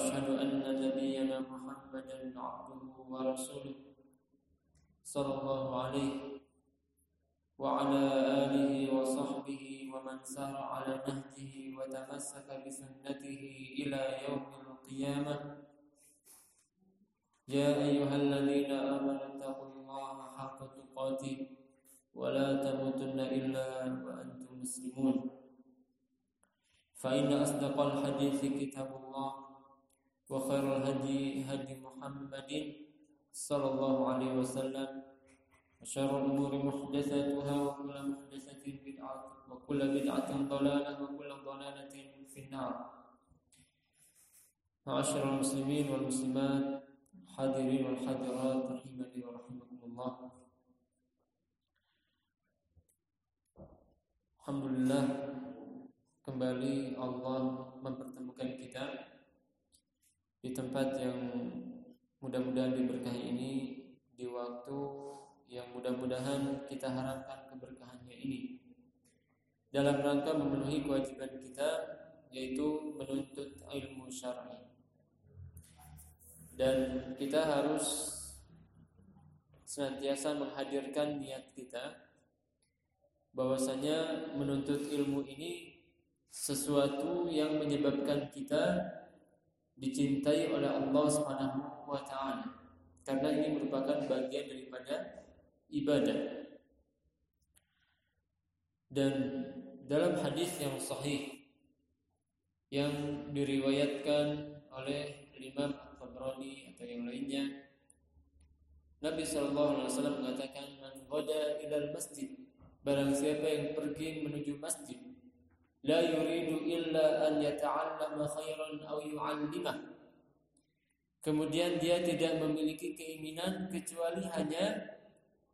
وأشهد أن نبينا محمدا عبده ورسوله صلى الله عليه وعلى آله وصحبه ومن سار على نهجه وتمسك بسنته إلى يوم القيامة. يا أيها الذين آمنوا اتقوا الله حق تقاته ولا تموتن إلا وأنتم مسلمون. فإن أصدق الحديث كتاب الله. وخير الهدي هدي محمد صلى الله عليه وسلم. وشر الأمور محدثاتها وكل محدثة بدعة وكل بدعة ضلالة وكل ضلالة في النار. معاشر المسلمين والمسلمات حاضرين والحاضرات رحمني ورحمكم الله. Alhamdulillah kembali Allah mempertemukan kita. Di tempat yang mudah-mudahan diberkahi ini di waktu yang mudah-mudahan kita harapkan keberkahannya ini. Dalam rangka memenuhi kewajiban kita yaitu menuntut ilmu syar'i. Dan kita harus senantiasa menghadirkan niat kita bahwasanya menuntut ilmu ini sesuatu yang menyebabkan kita dicintai oleh Allah Subhanahu wa taala. Karena ini merupakan bagian daripada ibadah. Dan dalam hadis yang sahih yang diriwayatkan oleh Imam At-Tabrani atau yang lainnya Nabi sallallahu alaihi wasallam mengatakan man ghada ilal masjid Barang siapa yang pergi menuju masjid La yuridu illa an yata'allama khairan aw yu'allimah Kemudian dia tidak memiliki keinginan kecuali hanya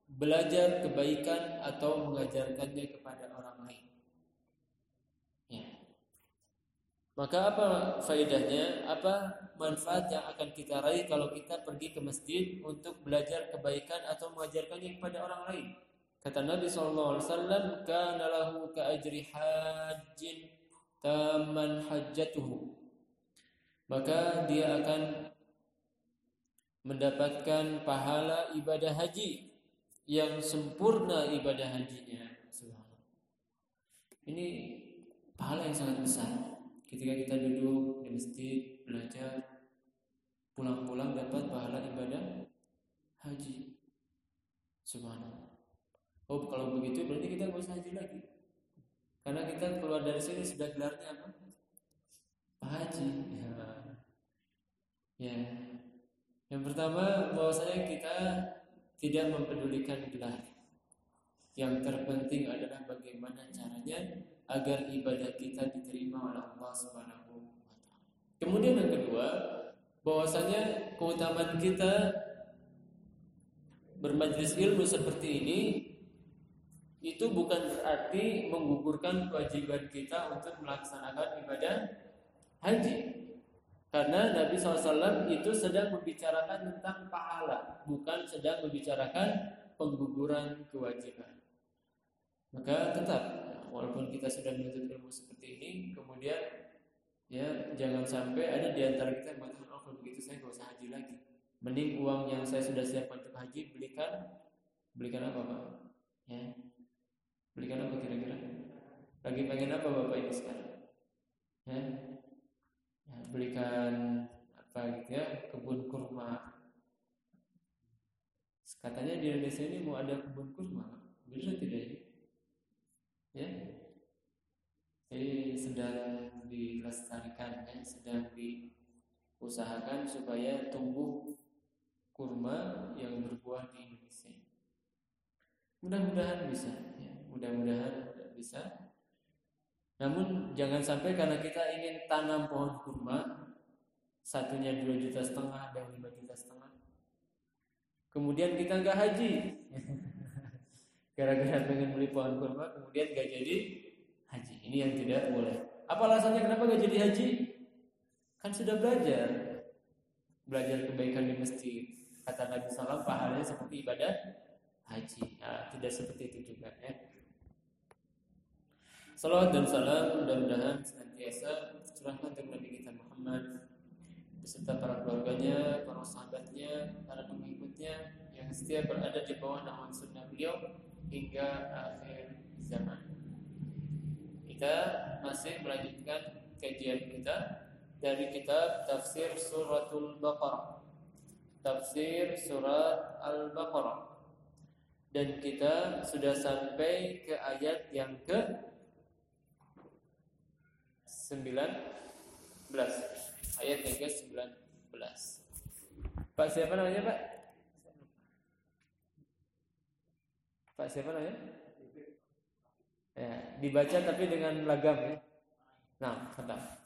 belajar kebaikan atau mengajarkannya kepada orang lain. Ya. Maka apa faedahnya? Apa manfaat yang akan kita raih kalau kita pergi ke masjid untuk belajar kebaikan atau mengajarkannya kepada orang lain? Kata Nabi SAW, Kana lahu ka ajri hajjin taman hajjatuhu. Maka dia akan mendapatkan pahala ibadah haji yang sempurna ibadah hajinya. Ini pahala yang sangat besar. Ketika kita duduk di masjid belajar, pulang-pulang dapat pahala ibadah haji. Subhanallah. Oh kalau begitu berarti kita nggak usah haji lagi. Karena kita keluar dari sini sudah gelarnya apa? Pak Haji. Ya. ya. Yang pertama bahwasanya kita tidak mempedulikan gelar. Yang terpenting adalah bagaimana caranya agar ibadah kita diterima oleh Allah Subhanahu wa. Kemudian yang kedua, bahwasanya keutamaan kita bermajlis ilmu seperti ini itu bukan berarti menggugurkan kewajiban kita untuk melaksanakan ibadah haji. Karena Nabi SAW itu sedang membicarakan tentang pahala, bukan sedang membicarakan pengguguran kewajiban. Maka tetap, walaupun kita sudah menuntut ilmu seperti ini, kemudian ya jangan sampai ada di antara kita yang mengatakan, oh kalau begitu saya nggak usah haji lagi. Mending uang yang saya sudah siapkan untuk haji belikan, belikan apa pak? Ya, Belikan apa kira-kira? Lagi pengen apa Bapak ini sekarang? Ya? ya belikan apa gitu ya? Kebun kurma. Katanya di Indonesia ini mau ada kebun kurma. Benar tidak ini? Ya? Jadi sedang dilestarikan, ya? sedang diusahakan supaya tumbuh kurma yang berbuah di Indonesia. Mudah-mudahan bisa. Ya mudah-mudahan bisa. Namun jangan sampai karena kita ingin tanam pohon kurma satunya dua juta setengah dan lima juta setengah. Kemudian kita nggak haji, gara-gara pengen beli pohon kurma, kemudian nggak jadi haji. Ini yang tidak boleh. Apa alasannya kenapa nggak jadi haji? Kan sudah belajar, belajar kebaikan di masjid. Kata Nabi SAW, pahalanya seperti ibadah haji. Nah, tidak seperti itu juga ya. Salawat dan salam mudah-mudahan senantiasa curahkan untuk Nabi kita Muhammad beserta para keluarganya, para sahabatnya, para pengikutnya yang setia berada di bawah naungan sunnah beliau hingga akhir zaman. Kita masih melanjutkan kajian kita dari kitab Tafsir Suratul Baqarah. Tafsir Surat Al-Baqarah. Dan kita sudah sampai ke ayat yang ke 19 ayat yang ke-19. Pak siapa namanya, Pak? Pak siapa namanya? Ya, dibaca tapi dengan lagam ya. Nah, kata.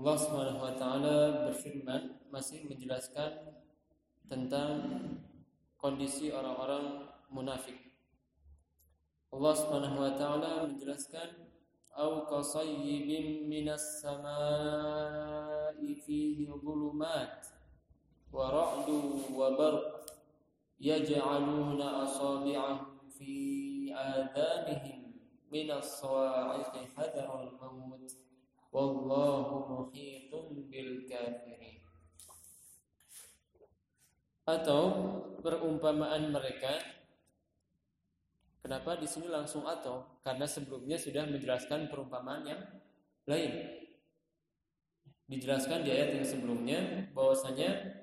Allah Subhanahu wa taala berfirman masih menjelaskan tentang kondisi orang-orang munafik. Allah Subhanahu wa taala menjelaskan au qasayyibin minas samaa'i fihi dhulumat wa ra'du wa barq yaj'aluna asabi'ahum fi adanihim minas sawa'iqi hadar al-maut wallahu muhitun bil kafirin. Atau perumpamaan mereka kenapa di sini langsung atau karena sebelumnya sudah menjelaskan perumpamaan yang lain dijelaskan di ayat yang sebelumnya bahwasanya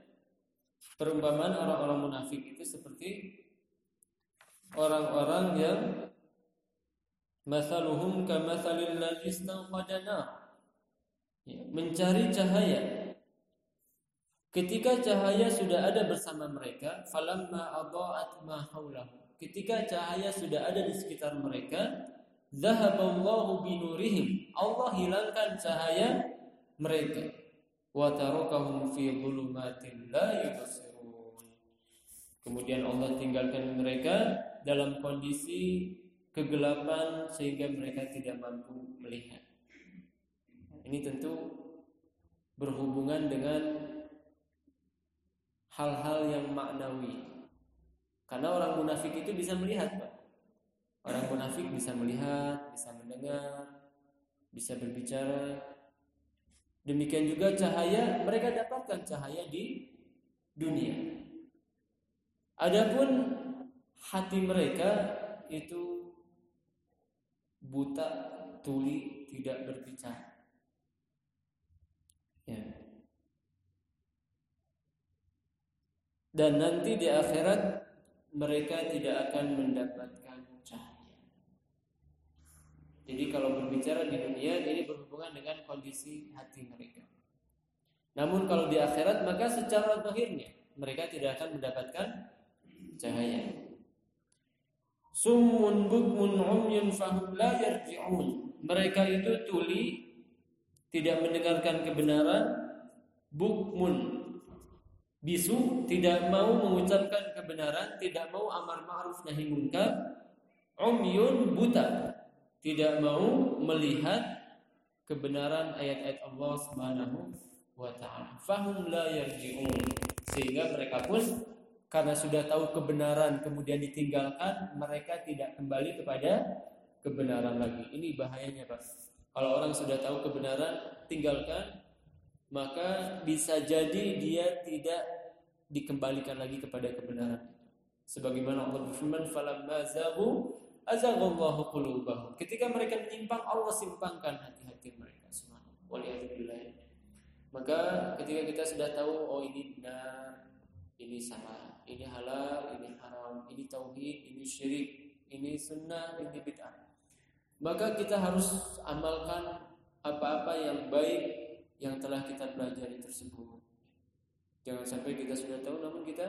perumpamaan orang-orang munafik itu seperti orang-orang yang masaluhum kamathalil ladzi istanqadana ya, mencari cahaya. Ketika cahaya sudah ada bersama mereka, falamma adaat ma haulahu. Ketika cahaya sudah ada di sekitar mereka, zahaballahu binurihim. Allah hilangkan cahaya mereka. Wa tarakahum fi dhulumatin la yubsirun. Kemudian Allah tinggalkan mereka dalam kondisi kegelapan sehingga mereka tidak mampu melihat. Ini tentu berhubungan dengan hal-hal yang maknawi. Karena orang munafik itu bisa melihat, Pak. Orang munafik bisa melihat, bisa mendengar, bisa berbicara. Demikian juga cahaya, mereka dapatkan cahaya di dunia. Adapun hati mereka itu buta, tuli, tidak berbicara. Ya. Dan nanti di akhirat mereka tidak akan mendapatkan cahaya. Jadi kalau berbicara di dunia ini berhubungan dengan kondisi hati mereka. Namun kalau di akhirat maka secara zahirnya mereka tidak akan mendapatkan cahaya. Summun bukmun umyun fahum la. Mereka itu tuli tidak mendengarkan kebenaran, bukmun bisu tidak mau mengucapkan kebenaran, tidak mau amar ma'ruf nahi munkar, umyun buta tidak mau melihat kebenaran ayat-ayat Allah Subhanahu wa taala. Fahum la yarji'un. Sehingga mereka pun karena sudah tahu kebenaran kemudian ditinggalkan, mereka tidak kembali kepada kebenaran lagi. Ini bahayanya, Pak. Kalau orang sudah tahu kebenaran, tinggalkan, maka bisa jadi dia tidak dikembalikan lagi kepada kebenaran. Sebagaimana Allah berfirman, "Falamma zaghu azaghallahu qulubahum. Ketika mereka menyimpang, Allah simpangkan hati-hati mereka. Subhanallah. Maka ketika kita sudah tahu oh ini benar, ini salah, ini halal, ini haram, ini tauhid, ini syirik, ini sunnah, ini bid'ah. Maka kita harus amalkan apa-apa yang baik yang telah kita pelajari tersebut. Jangan sampai kita sudah tahu namun kita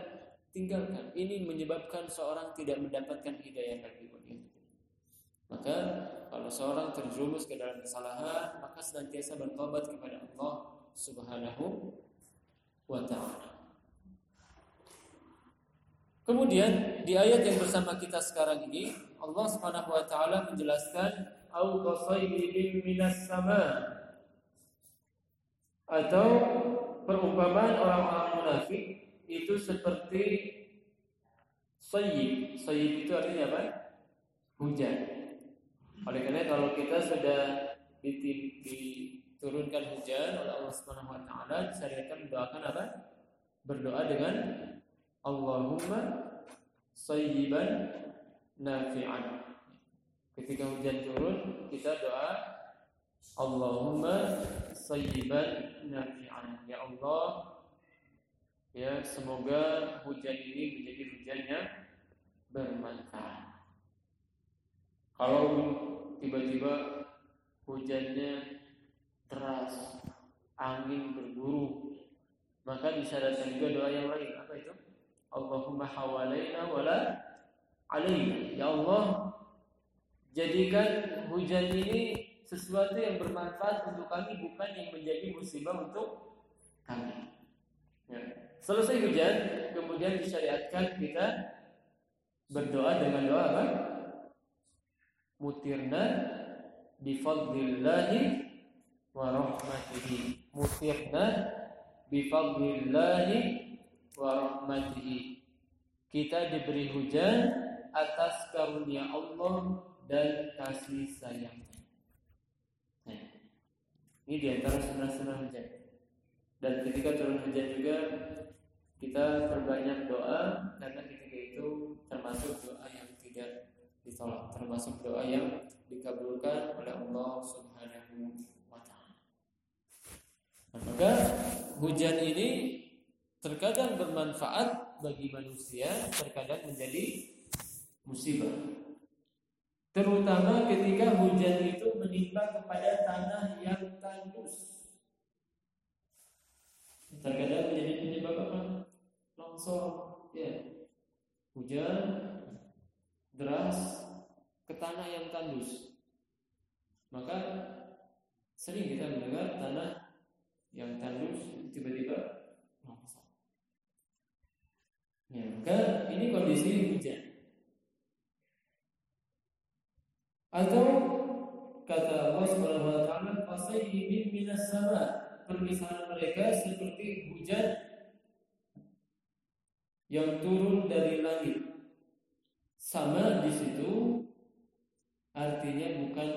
tinggalkan. Ini menyebabkan seorang tidak mendapatkan hidayah lagi. Maka kalau seorang terjerumus ke dalam kesalahan, maka senantiasa bertobat kepada Allah Subhanahu wa taala. Kemudian di ayat yang bersama kita sekarang ini Allah Subhanahu wa taala menjelaskan au qasayyibin minas sama atau perumpamaan orang-orang munafik itu seperti sayyib. Sayyib itu artinya apa? Hujan. Oleh karena kalau kita sudah diturunkan hujan oleh Allah Subhanahu wa taala disyariatkan mendoakan apa? Berdoa dengan Allahumma sayyiban nafi'an. Ketika hujan turun, kita doa Allahumma sayyiban nafi'an. Ya Allah, ya semoga hujan ini menjadi hujan yang bermanfaat. Kalau tiba-tiba hujannya deras, angin berburu, maka disyaratkan juga doa yang lain. Apa itu? Allahumma hawalaina wala alaina. Ya Allah, jadikan hujan ini sesuatu yang bermanfaat untuk kami bukan yang menjadi musibah untuk kami. Ya. Selesai hujan, kemudian disyariatkan kita berdoa dengan doa apa? mutirna bifadlillahi wa rahmatihi mutirna bifadlillahi wa rahmatihi kita diberi hujan atas karunia Allah dan kasih sayangnya nah, ini di antara sunnah-sunnah hujan dan ketika turun hujan juga kita perbanyak doa karena ketika itu termasuk doa yang tidak ditolak termasuk doa yang dikabulkan oleh Allah Subhanahu wa taala. Maka hujan ini terkadang bermanfaat bagi manusia, terkadang menjadi musibah. Terutama ketika hujan itu menimpa kepada tanah yang tandus. Terkadang menjadi penyebab apa? Longsor, ya. Hujan deras ke tanah yang tandus. Maka sering kita mendengar tanah yang tandus tiba-tiba longsor. Ya, maka ini kondisi hujan. Atau kata Allah Subhanahu wa taala fasayyibin minas sama permisalan mereka seperti hujan yang turun dari langit sama di situ artinya bukan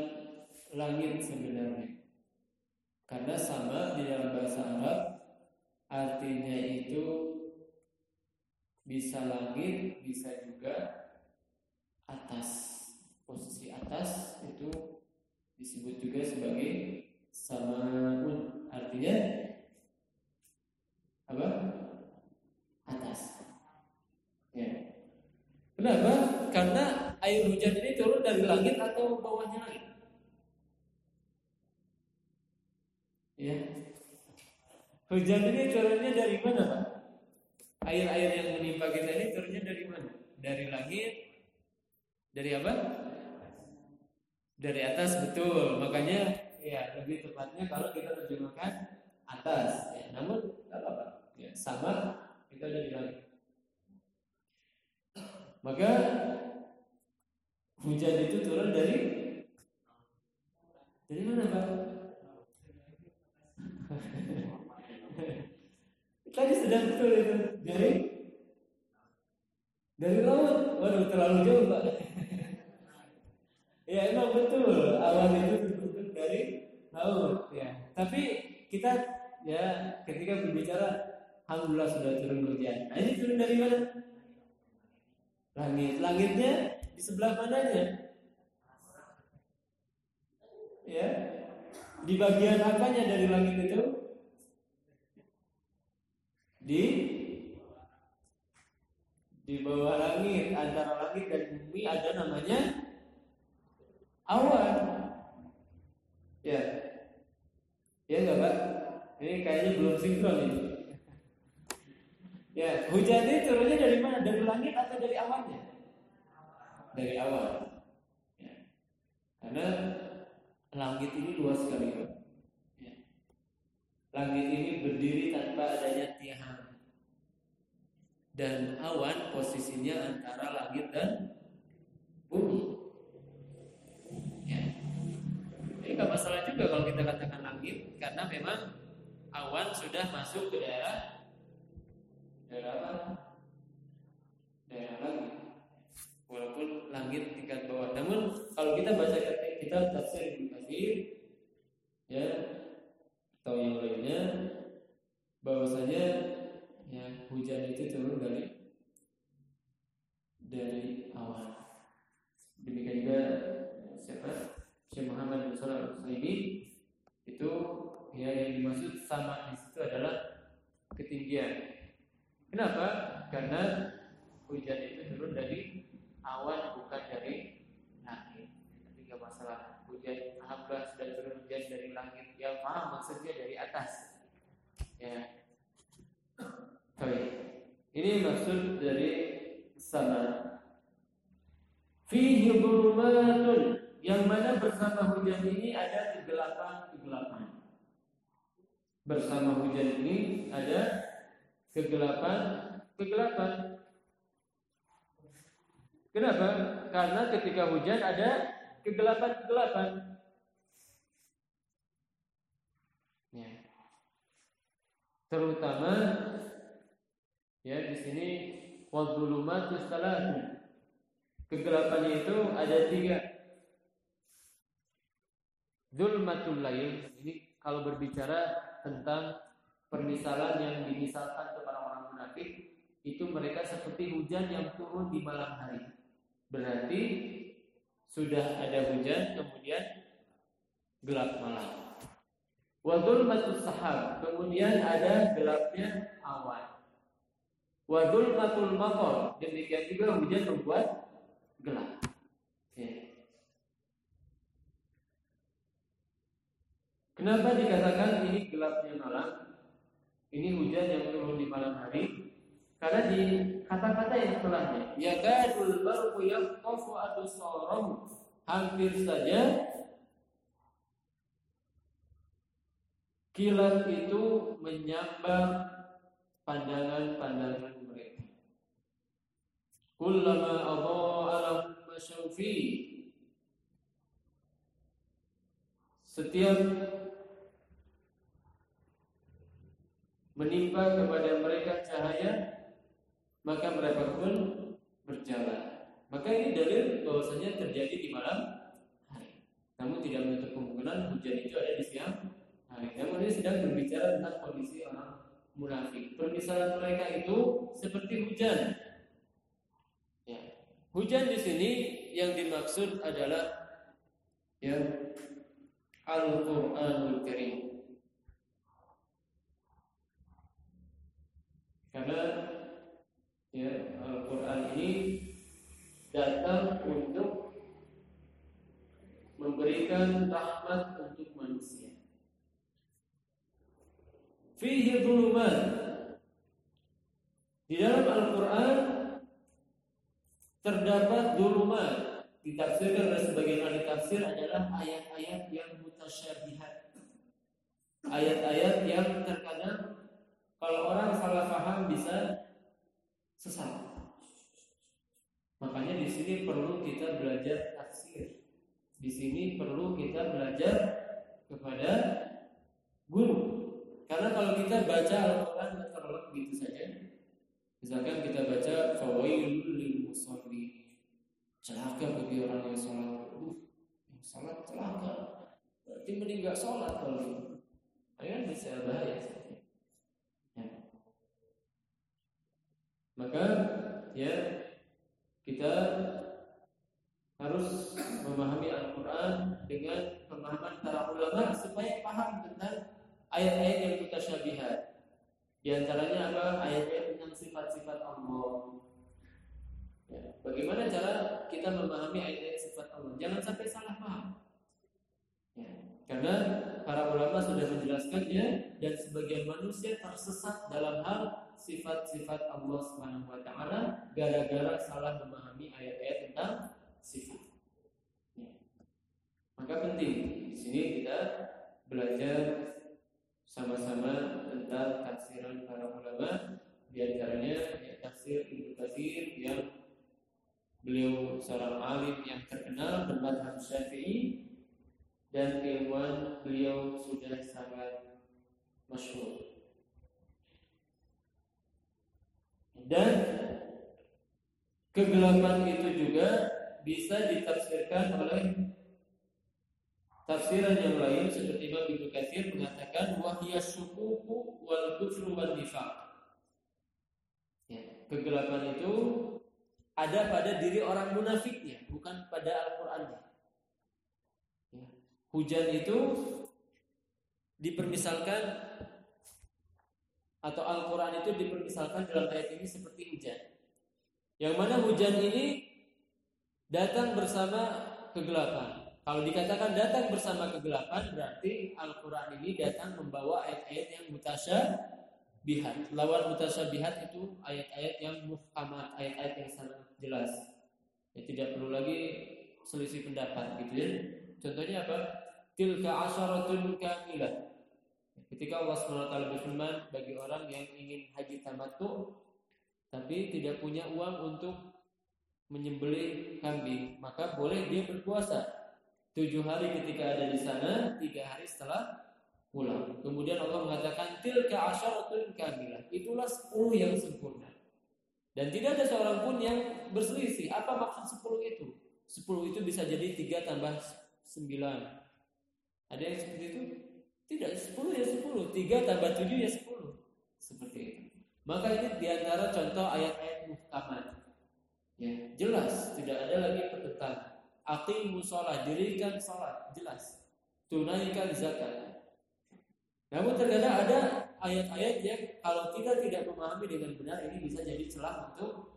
langit sebenarnya. Karena sama di dalam bahasa Arab artinya itu bisa langit, bisa juga atas posisi atas itu disebut juga sebagai samaun artinya apa? Atas. Ya. Kenapa karena air hujan ini turun dari langit atau bawahnya langit? Ya. Hujan ini turunnya dari mana pak air-air yang menimpa kita ini turunnya dari mana? Dari langit? Dari apa? Dari atas betul. Makanya ya lebih tepatnya kalau kita terjemahkan atas. Ya, namun apa? Ya, sama kita ada di langit. Maka hujan itu turun dari dari mana, Pak? Tadi sudah betul itu dari dari laut. Waduh terlalu jauh pak. Ya emang betul awan itu terbentuk dari laut ya. Tapi kita ya ketika berbicara alhamdulillah sudah turun hujan. Nah ini turun dari mana? Langit. Langitnya di sebelah mananya? Ya. Di bagian apanya dari langit itu? di di bawah langit antara langit dan bumi ada namanya awan ya. Ya enggak pak? Ini kayaknya belum sinkron ini ya hujan ini turunnya dari mana? Dari langit atau dari awannya? Dari awan ya. karena langit ini luas sekali pak. Ya. langit ini berdiri tanpa adanya tiang. Dan awan posisinya antara langit dan bumi. Ini nggak masalah juga kalau kita katakan langit karena memang awan sudah masuk ke daerah daerah? Daerah langit. Walaupun langit tingkat bawah. Namun kalau kita baca kita tafsir Ibnu Katsir ya atau yang lainnya bahwasanya ya hujan itu turun dari dari awan. Demikian juga siapa? Syekh Muhammad bin Shalih al itu ya yang dimaksud sama di situ adalah ketinggian. Kenapa? Karena hujan itu turun dari awan bukan dari langit. Tapi gak masalah hujan alhamdulillah sudah turun hujan dari langit. Ya paham maksudnya dari atas. Ya, Baik. Ini maksud dari sama. Fihi dhulumatun yang mana bersama hujan ini ada kegelapan-kegelapan. Bersama hujan ini ada kegelapan-kegelapan. Kenapa? Karena ketika hujan ada kegelapan-kegelapan. Ya. Terutama Ya, di sini wadulumatus salatun. Kegelapannya itu ada tiga. Zulmatul lail. Ini kalau berbicara tentang permisalan yang dimisalkan kepada orang munafik, itu mereka seperti hujan yang turun di malam hari. Berarti sudah ada hujan, kemudian gelap malam. Wadul sahab, kemudian ada gelapnya awan. Wadul matul makor. Demikian juga hujan membuat gelap. Ya. Kenapa dikatakan ini gelapnya malam? Ini hujan yang turun di malam hari. Karena di kata-kata yang setelahnya, ya gadul barqu yaqtafu absarahum. Hampir saja kilat itu menyambar pandangan-pandangan kullama adha'a lahum masyaufi setiap menimpa kepada mereka cahaya maka mereka pun berjalan. Maka ini dalil bahwasanya terjadi di malam hari. Namun tidak menutup kemungkinan hujan itu ada di siang hari. Namun ini sedang berbicara tentang kondisi orang munafik. Permisalan mereka itu seperti hujan. Hujan di sini yang dimaksud adalah ya Al-Qur'anul Karim. Karena ya Al-Qur'an ini datang untuk memberikan rahmat untuk manusia. fihi dhulumat. Di dalam Al-Qur'an terdapat dhulumat. Ditafsirkan oleh sebagian ahli tafsir adalah ayat-ayat yang mutasyabihat. Ayat-ayat yang terkadang kalau orang salah paham bisa sesat. Makanya di sini perlu kita belajar tafsir. Di sini perlu kita belajar kepada guru. Karena kalau kita baca Al-Quran terlalu begitu saja, misalkan kita baca fawailul lil musallin, celaka bagi orang yang sholat. Uh, yang sholat celaka. Berarti mending gak sholat kalau gitu. Ayo bisa bahaya. Ya. Maka ya kita harus memahami Al-Quran dengan pemahaman para ulama supaya paham tentang ayat-ayat yang kita syabihat. Di antaranya apa? Ayat-ayat tentang sifat-sifat Allah. Ya. Bagaimana cara kita memahami ayat-ayat sifat Allah? Jangan sampai salah paham. Ya. Karena para ulama sudah menjelaskannya dan sebagian manusia tersesat dalam hal sifat-sifat Allah Subhanahu wa taala gara-gara salah memahami ayat-ayat tentang sifat. Ya. Maka penting di sini kita belajar sama-sama tentang tafsiran para ulama di antaranya ya, tafsir Ibnu Katsir yang beliau seorang alim yang terkenal bermadhab Syafi'i dan ilmuwan beliau sudah sangat masyhur. Dan kegelapan itu juga bisa ditafsirkan oleh tafsiran yang lain seperti Imam Ibnu Katsir mengatakan wahya syukuku wal kufru wal nifaq. Ya, kegelapan itu ada pada diri orang munafiknya, bukan pada Al-Qur'annya. Ya. Hujan itu dipermisalkan atau Al-Quran itu dipermisalkan dalam ayat ini seperti hujan. Yang mana hujan ini datang bersama kegelapan. Kalau dikatakan datang bersama kegelapan berarti Al-Quran ini datang membawa ayat-ayat yang mutasyabihat. Lawan mutasyabihat itu ayat-ayat yang muhkamat, ayat-ayat yang sangat jelas. Ya, tidak perlu lagi selisih pendapat gitu ya. Contohnya apa? Tilka asyaratun kamilah Ketika Allah SWT berfirman bagi orang yang ingin haji tamattu tapi tidak punya uang untuk menyembelih kambing, maka boleh dia berpuasa tujuh hari ketika ada di sana, tiga hari setelah pulang. Kemudian Allah mengatakan tilka asyaratun kamilah. Itulah sepuluh yang sempurna. Dan tidak ada seorang pun yang berselisih. Apa maksud sepuluh itu? Sepuluh itu bisa jadi tiga tambah sembilan. Ada yang seperti itu? Tidak, 10 ya 10. 3 tambah 7 ya 10. Seperti itu. Maka ini di antara contoh ayat-ayat muhkamat. Ya, jelas, tidak ada lagi pertentangan. Aqimu sholat, dirikan sholat, jelas. Tunaikan zakat. Namun terkadang ada ayat-ayat yang kalau kita tidak memahami dengan benar ini bisa jadi celah untuk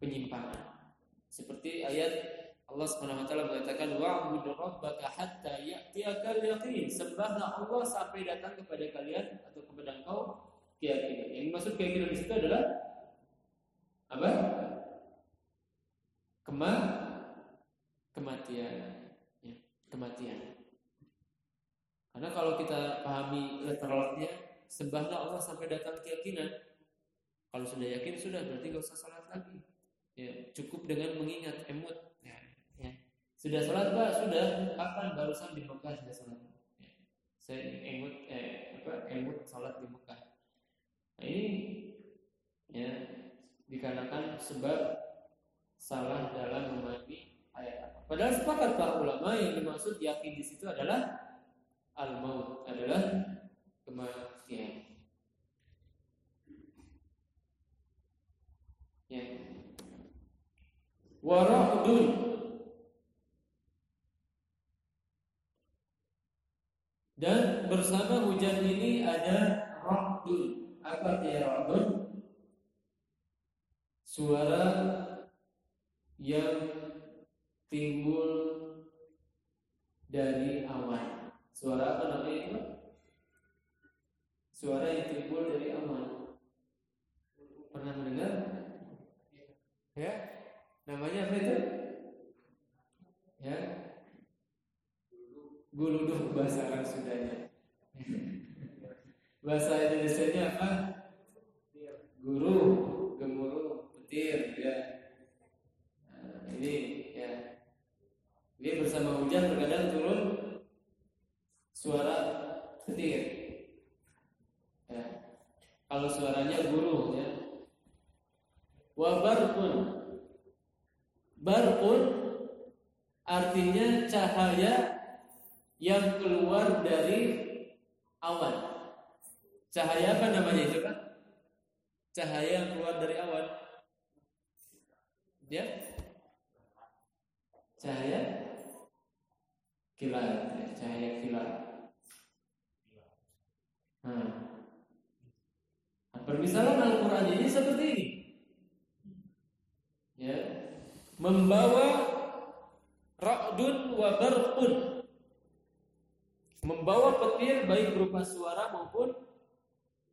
penyimpangan. Seperti ayat Allah Subhanahu wa taala mengatakan wa'bud rabbaka hatta ya'tiyakal yaqin. Sembahlah Allah sampai datang kepada kalian atau kepada engkau keyakinan. Yang maksud keyakinan di situ adalah apa? Kema kematian. Ya, kematian. Karena kalau kita pahami letterlocknya, sembahlah Allah sampai datang keyakinan. Kalau sudah yakin sudah berarti nggak usah salat lagi. Ya, cukup dengan mengingat emut sudah sholat pak? Sudah. Kapan? Barusan di Mekah sudah sholat. Ya. Saya emut eh, apa? Emut sholat di Mekah. Nah, ini ya dikarenakan sebab salah dalam memahami ayat apa. Padahal sepakat para ulama yang dimaksud yakin di situ adalah al-maut adalah kematian. Ya. Wara'dun Dan bersama hujan ini ada ra'dun. Apa artinya ra'dun? Suara yang timbul dari awan. Suara apa namanya itu? suara yang timbul dari awan. Pernah mendengar? Ya, namanya apa itu? Ya, guluduh bahasa Arab Sundanya. bahasa Indonesia-nya apa? Guru, gemuruh, petir, ya. Nah, ini ya. Ini bersama hujan terkadang turun suara petir. Ya. Kalau suaranya guru ya. Wabarpun Barpun artinya cahaya yang keluar dari awan. Cahaya apa namanya itu kan? Cahaya yang keluar dari awan. Ya? Cahaya kilat, ya, cahaya kilat. Nah. nah permisalan Al-Quran ini seperti ini. Ya. Membawa ra'dun wa barqun. Membawa petir baik berupa suara maupun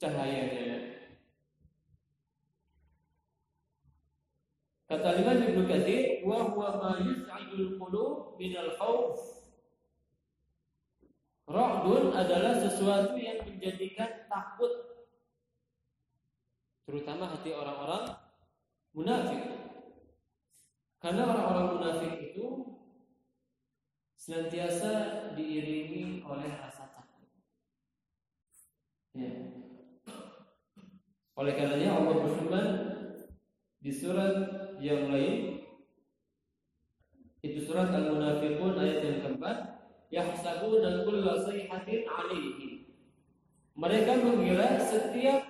cahayanya. Kata Imam Ibnu Katsir, wa huwa ma yus'idul qulub al khauf. Ra'dun adalah sesuatu yang menjadikan takut terutama hati orang-orang munafik. Karena orang-orang munafik itu senantiasa diiringi oleh rasa takut. Ya. Oleh karenanya Allah berfirman di surat yang lain itu surat Al-Munafiqun ayat yang keempat yahsabuna kulla sayhatin alaihi mereka mengira setiap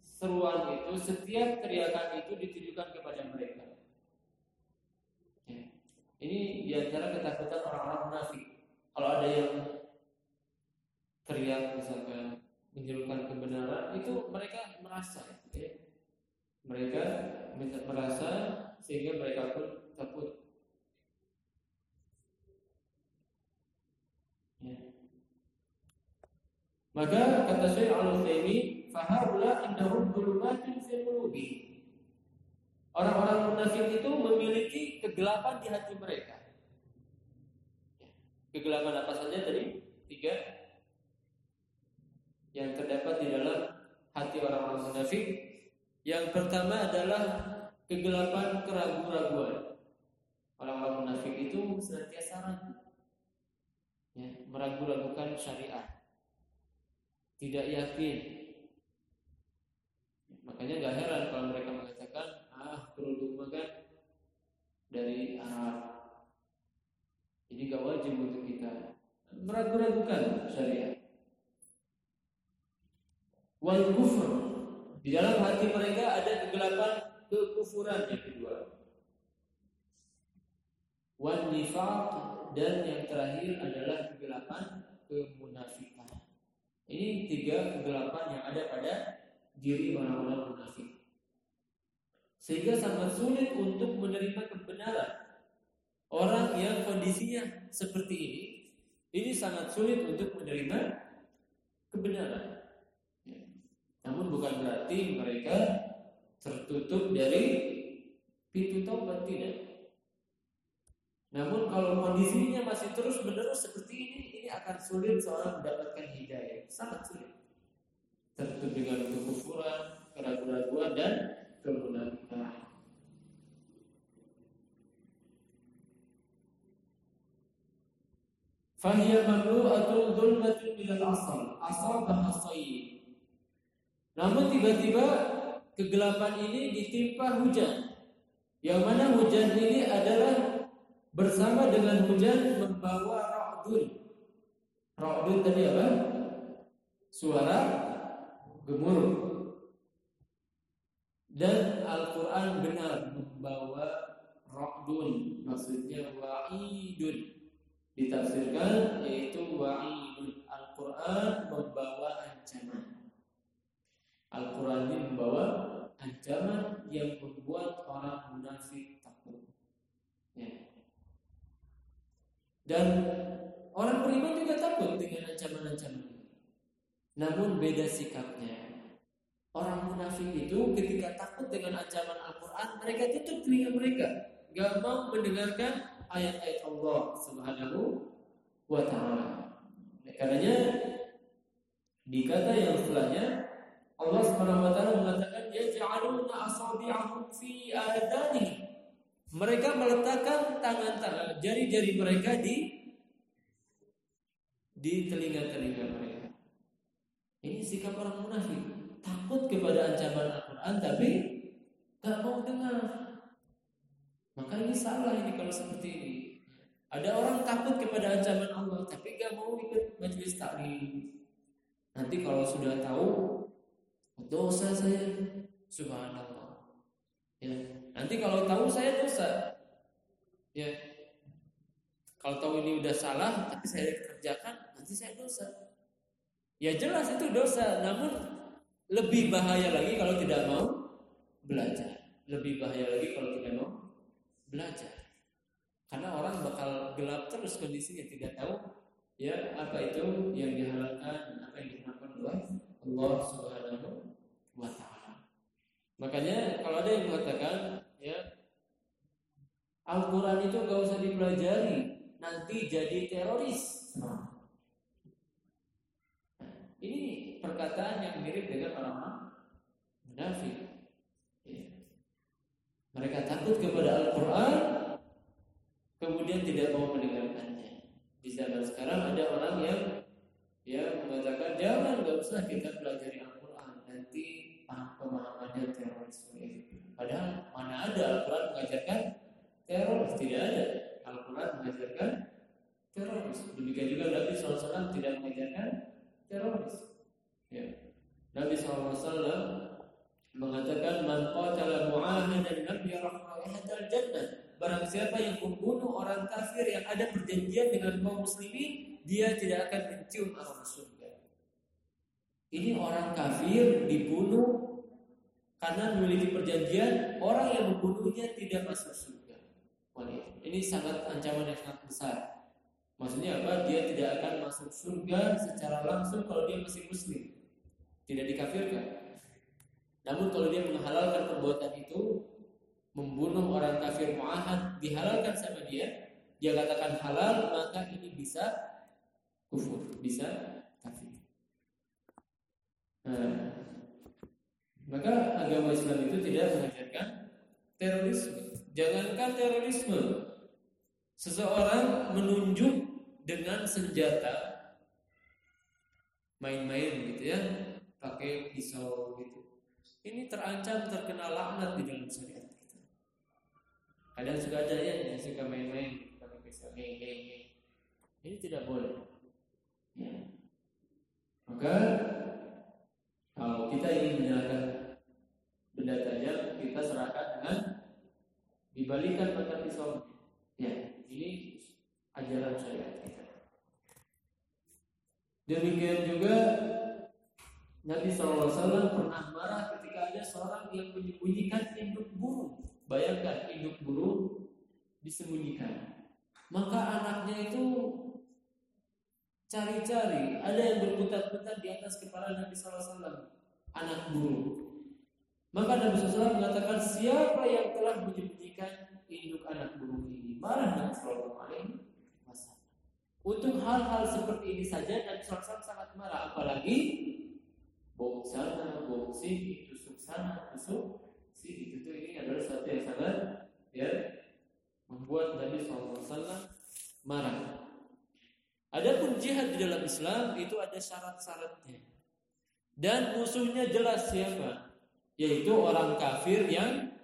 seruan itu setiap teriakan itu ditujukan kepada mereka. Ini di antara ketakutan orang-orang munafik kalau ada yang teriak misalkan menyerukan kebenaran itu mereka merasa ya. mereka merasa sehingga mereka pun takut ya. maka kata Syekh Al-Utsaimin fahaula indahum dhulumatun fil qulubi Orang-orang munafik itu memiliki kegelapan di hati mereka. Ya. Kegelapan apa saja tadi? Tiga yang terdapat di dalam hati orang-orang munafik. Yang pertama adalah kegelapan keraguan-raguan. Orang-orang munafik itu senantiasa ragu. Ya, meragu-ragukan syariat. Tidak yakin. Makanya gak heran kalau mereka makan dari Arab. Jadi gak wajib untuk kita. Meragu-ragukan syariat wal kufur. Di dalam hati mereka ada kegelapan kekufuran yang kedua. Wan nifaq dan yang terakhir adalah kegelapan kemunafikan. Ini tiga kegelapan yang ada pada diri orang-orang munafik. Sehingga sangat sulit untuk menerima kebenaran. Orang yang kondisinya seperti ini, ini sangat sulit untuk menerima kebenaran. Namun bukan berarti mereka tertutup dari pintu taubat tidak. Namun kalau kondisinya masih terus menerus seperti ini, ini akan sulit seorang mendapatkan hidayah. Sangat sulit. Tertutup dengan kekufuran, keraguan-raguan dan Fahiyya dhulmatun asal namun tiba-tiba kegelapan ini ditimpa hujan. Yang mana hujan ini adalah bersama dengan hujan membawa ra'dun. Ra'dun tadi apa? Suara gemuruh. Dan Al-Quran benar membawa ra'dun. Maksudnya wa'idun. Ditafsirkan yaitu wa'idun. Al-Quran membawa ancaman. Al-Quran ini membawa ancaman yang membuat orang munafik takut. Ya. Dan orang beriman juga takut dengan ancaman-ancaman namun beda sikapnya. Orang munafik itu ketika takut dengan ancaman Al-Quran, mereka tutup telinga mereka, gak mau mendengarkan ayat-ayat Allah Subhanahu wa Ta'ala. Karenanya di kata yang setelahnya Allah Subhanahu wa taala mengatakan yaj'aluna asabi'ahum fi adani. Mereka meletakkan tangan-tangan jari-jari mereka di di telinga-telinga mereka. Ini sikap orang munafik, takut kepada ancaman Al-Qur'an tapi gak mau dengar. Maka ini salah ini kalau seperti ini. Ada orang takut kepada ancaman Allah tapi gak mau ikut majelis taklim. Nanti kalau sudah tahu dosa saya, subhanallah. Ya, nanti kalau tahu saya dosa. Ya. Kalau tahu ini udah salah tapi saya kerjakan, nanti saya dosa. Ya jelas itu dosa, namun lebih bahaya lagi kalau tidak mau belajar. Lebih bahaya lagi kalau tidak mau belajar. Karena orang bakal gelap terus kondisinya tidak tahu ya apa itu yang dihalalkan apa yang diharamkan oleh Allah Subhanahu wa taala. Makanya kalau ada yang mengatakan ya Al-Qur'an itu gak usah dipelajari, nanti jadi teroris. Nah, ini perkataan yang mirip dengan orang-orang munafik. Ya. Mereka takut kepada Al-Quran, kemudian tidak mau mendengarkan di zaman sekarang ada orang yang ya mengatakan jangan nggak usah kita pelajari Al-Quran nanti pemahamannya terorisme padahal mana ada Al-Quran mengajarkan teroris? Tidak ada. Al-Quran mengajarkan teroris. Demikian juga Nabi SAW tidak mengajarkan teroris ya Nabi SAW mengatakan man qatala mu'ahadan lam yarah raihatal jannah Barang siapa yang membunuh orang kafir yang ada perjanjian dengan kaum muslimin, dia tidak akan mencium aroma surga. Ini orang kafir dibunuh karena memiliki perjanjian, orang yang membunuhnya tidak masuk surga. Ini sangat ancaman yang sangat besar. Maksudnya apa? Dia tidak akan masuk surga secara langsung kalau dia masih muslim. Tidak dikafirkan. Namun kalau dia menghalalkan perbuatan itu, membunuh orang kafir muahad dihalalkan sama dia, dia katakan halal, maka ini bisa kufur, bisa kafir. Nah, maka agama Islam itu tidak mengajarkan terorisme. Jangankan terorisme, seseorang menunjuk dengan senjata main-main gitu ya, pakai pisau gitu. Ini terancam terkena laknat di dalam syariat. Kadang suka ada ya yang suka main-main pakai pisau hehehe. Ini tidak boleh. Ya. Maka kalau kita ingin menyerahkan benda tajam, kita serahkan dengan dibalikan pada pisau. Ya, ini ajaran syariat kita. Demikian juga Nabi SAW pernah marah ketika ada seorang yang menyembunyikan induk burung. Bayangkan induk burung disembunyikan. Maka anaknya itu cari-cari. Ada yang berputar-putar di atas kepala Nabi SAW. Anak burung. Maka Nabi SAW mengatakan siapa yang telah menyembunyikan induk anak burung ini. Marah Nabi SAW Untuk hal-hal seperti ini saja Nabi SAW sangat marah. Apalagi sana, bau sini, tusuk sana, tusuk itu tuh ini adalah satu yang sangat ya membuat Nabi SAW marah. Adapun jihad di dalam Islam itu ada syarat-syaratnya. Dan musuhnya jelas siapa? Yaitu orang kafir yang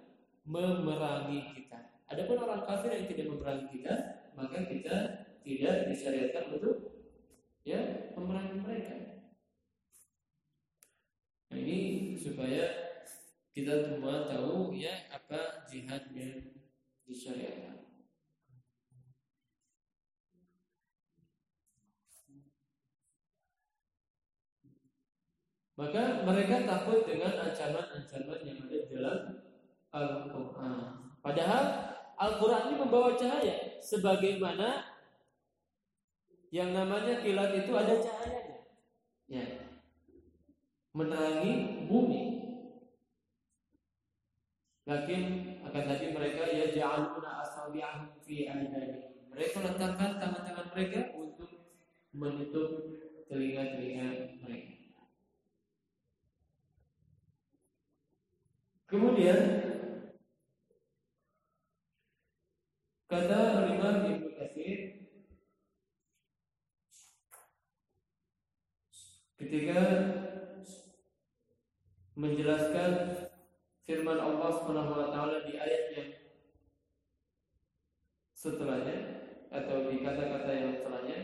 memerangi kita. Adapun orang kafir yang tidak memerangi kita, maka kita tidak disyariatkan untuk ya memerangi mereka. Nah, ini supaya kita semua tahu ya apa jihad yang disyariatkan. Maka mereka takut dengan ancaman-ancaman yang ada dalam Al-Quran. Padahal Al-Quran ini membawa cahaya. Sebagaimana yang namanya kilat itu ada cahayanya. Ya. Menerangi bumi. Lakin akan tapi mereka ya ja'aluna asabi'ahum fi adani. Mereka letakkan tangan-tangan mereka untuk menutup telinga-telinga mereka. Kemudian kata Imam Ibnu Katsir ketika menjelaskan firman Allah Subhanahu wa taala di ayat yang setelahnya atau di kata-kata yang setelahnya.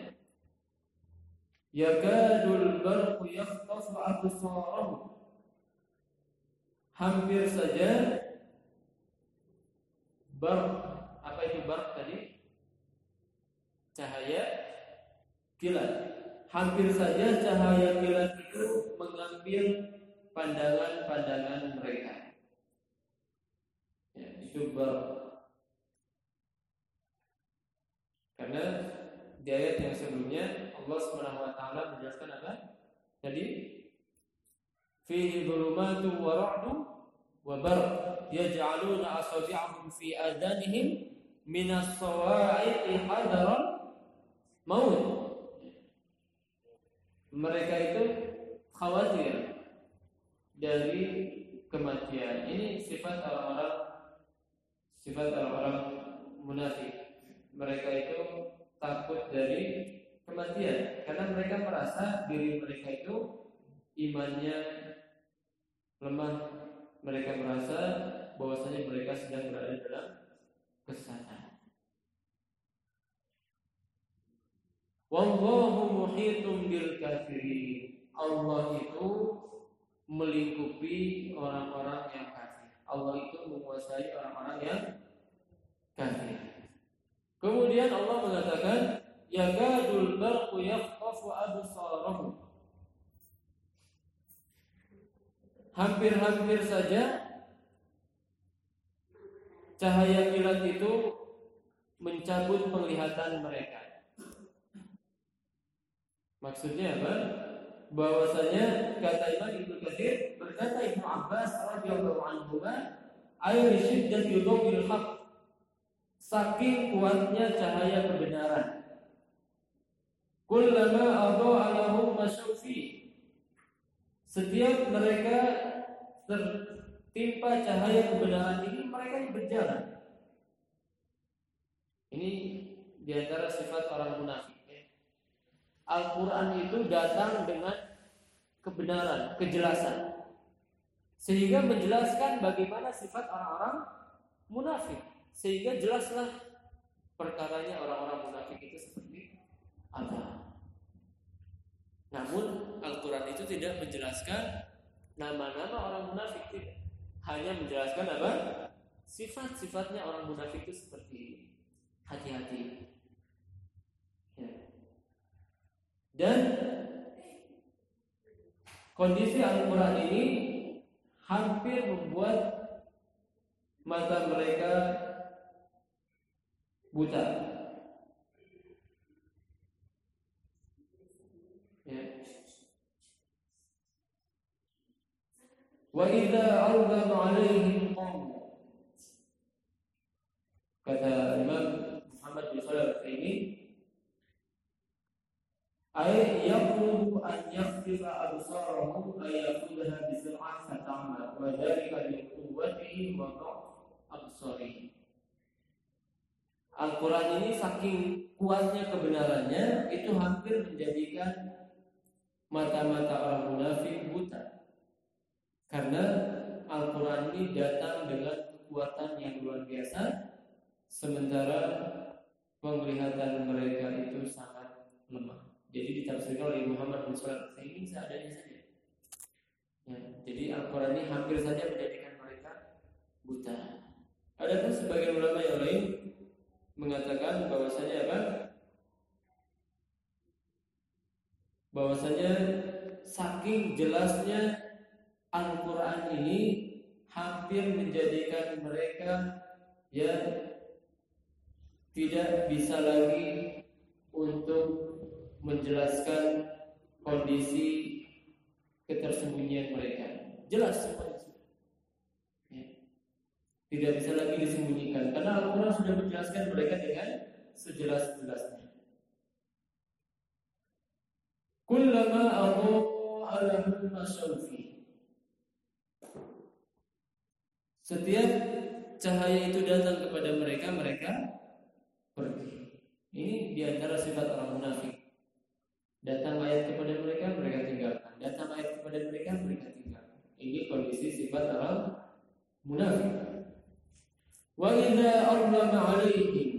Yakadul barqu yakhtafu absarahum hampir saja bar apa itu bar tadi? Cahaya kilat. Hampir saja cahaya kilat itu mengambil pandangan-pandangan mereka. Ya, itu karena di ayat yang sebelumnya Allah Subhanahu wa taala menjelaskan apa? Tadi fihi dhulumatu wa ra'du wa bar. Yaj'aluna asabi'ahum fi adanihim min as-sawa'iqi hadaral maut. Mereka itu khawatir dari kematian ini sifat orang-orang sifat orang-orang munafik mereka itu takut dari kematian karena mereka merasa diri mereka itu imannya lemah mereka merasa bahwasanya mereka sedang berada dalam kesesatan. Wallahu muhitum bil kafirin. Allah itu melingkupi orang-orang yang kafir. Allah itu menguasai orang-orang yang kafir. Kemudian Allah mengatakan, "Yakadul barqu yaqtafu absarahum." hampir-hampir saja cahaya kilat itu mencabut penglihatan mereka. Maksudnya apa? Bahwasanya kata Imam Ibnu Katsir berkata Ibnu Abbas radhiyallahu anhu air syiddati dhawil haq saking kuatnya cahaya kebenaran. Kullama adha'a lahum masyufi setiap mereka tertimpa cahaya kebenaran ini, mereka berjalan. Ini di antara sifat orang munafik. Ya. Al-Quran itu datang dengan kebenaran, kejelasan. Sehingga menjelaskan bagaimana sifat orang-orang munafik. Sehingga jelaslah perkaranya orang-orang munafik itu seperti apa. Namun Al-Quran itu tidak menjelaskan nama-nama orang munafik tidak. Hanya menjelaskan apa? Sifat-sifatnya orang munafik itu seperti hati-hati. Ya. Dan Kondisi Al-Quran ini hampir membuat mata mereka buta. Ya. Wa idza arda 'alaihim kata Imam Muhammad bin Shalih ini absarahum ay yaqulaha bi sir'at fatama wa dhalika li quwwatihi wa absarihi Al-Quran ini saking kuatnya kebenarannya itu hampir menjadikan mata-mata orang munafik buta. Karena Al-Quran ini datang dengan kekuatan yang luar biasa Sementara penglihatan mereka itu sangat lemah Jadi ditafsirkan oleh Muhammad bin Salat ini seadanya saja. Ya, Jadi Al-Quran ini hampir saja menjadikan mereka buta. Adapun sebagian ulama yang lain mengatakan bahwasanya apa? Bahwasanya saking jelasnya Al-Quran ini hampir menjadikan mereka ya tidak bisa lagi untuk menjelaskan kondisi ketersembunyian mereka. Jelas semuanya sudah. Ya. Tidak bisa lagi disembunyikan karena Al-Quran sudah menjelaskan mereka dengan sejelas-jelasnya. Kullama adha'a lahum masyawfi. Setiap cahaya itu datang kepada mereka, mereka pergi. Ini di antara sifat orang munafik. Datang ayat kepada mereka, mereka tinggalkan. Datang ayat kepada mereka, mereka tinggalkan. Ini kondisi sifat orang munafik. Wa idza arlama alaihim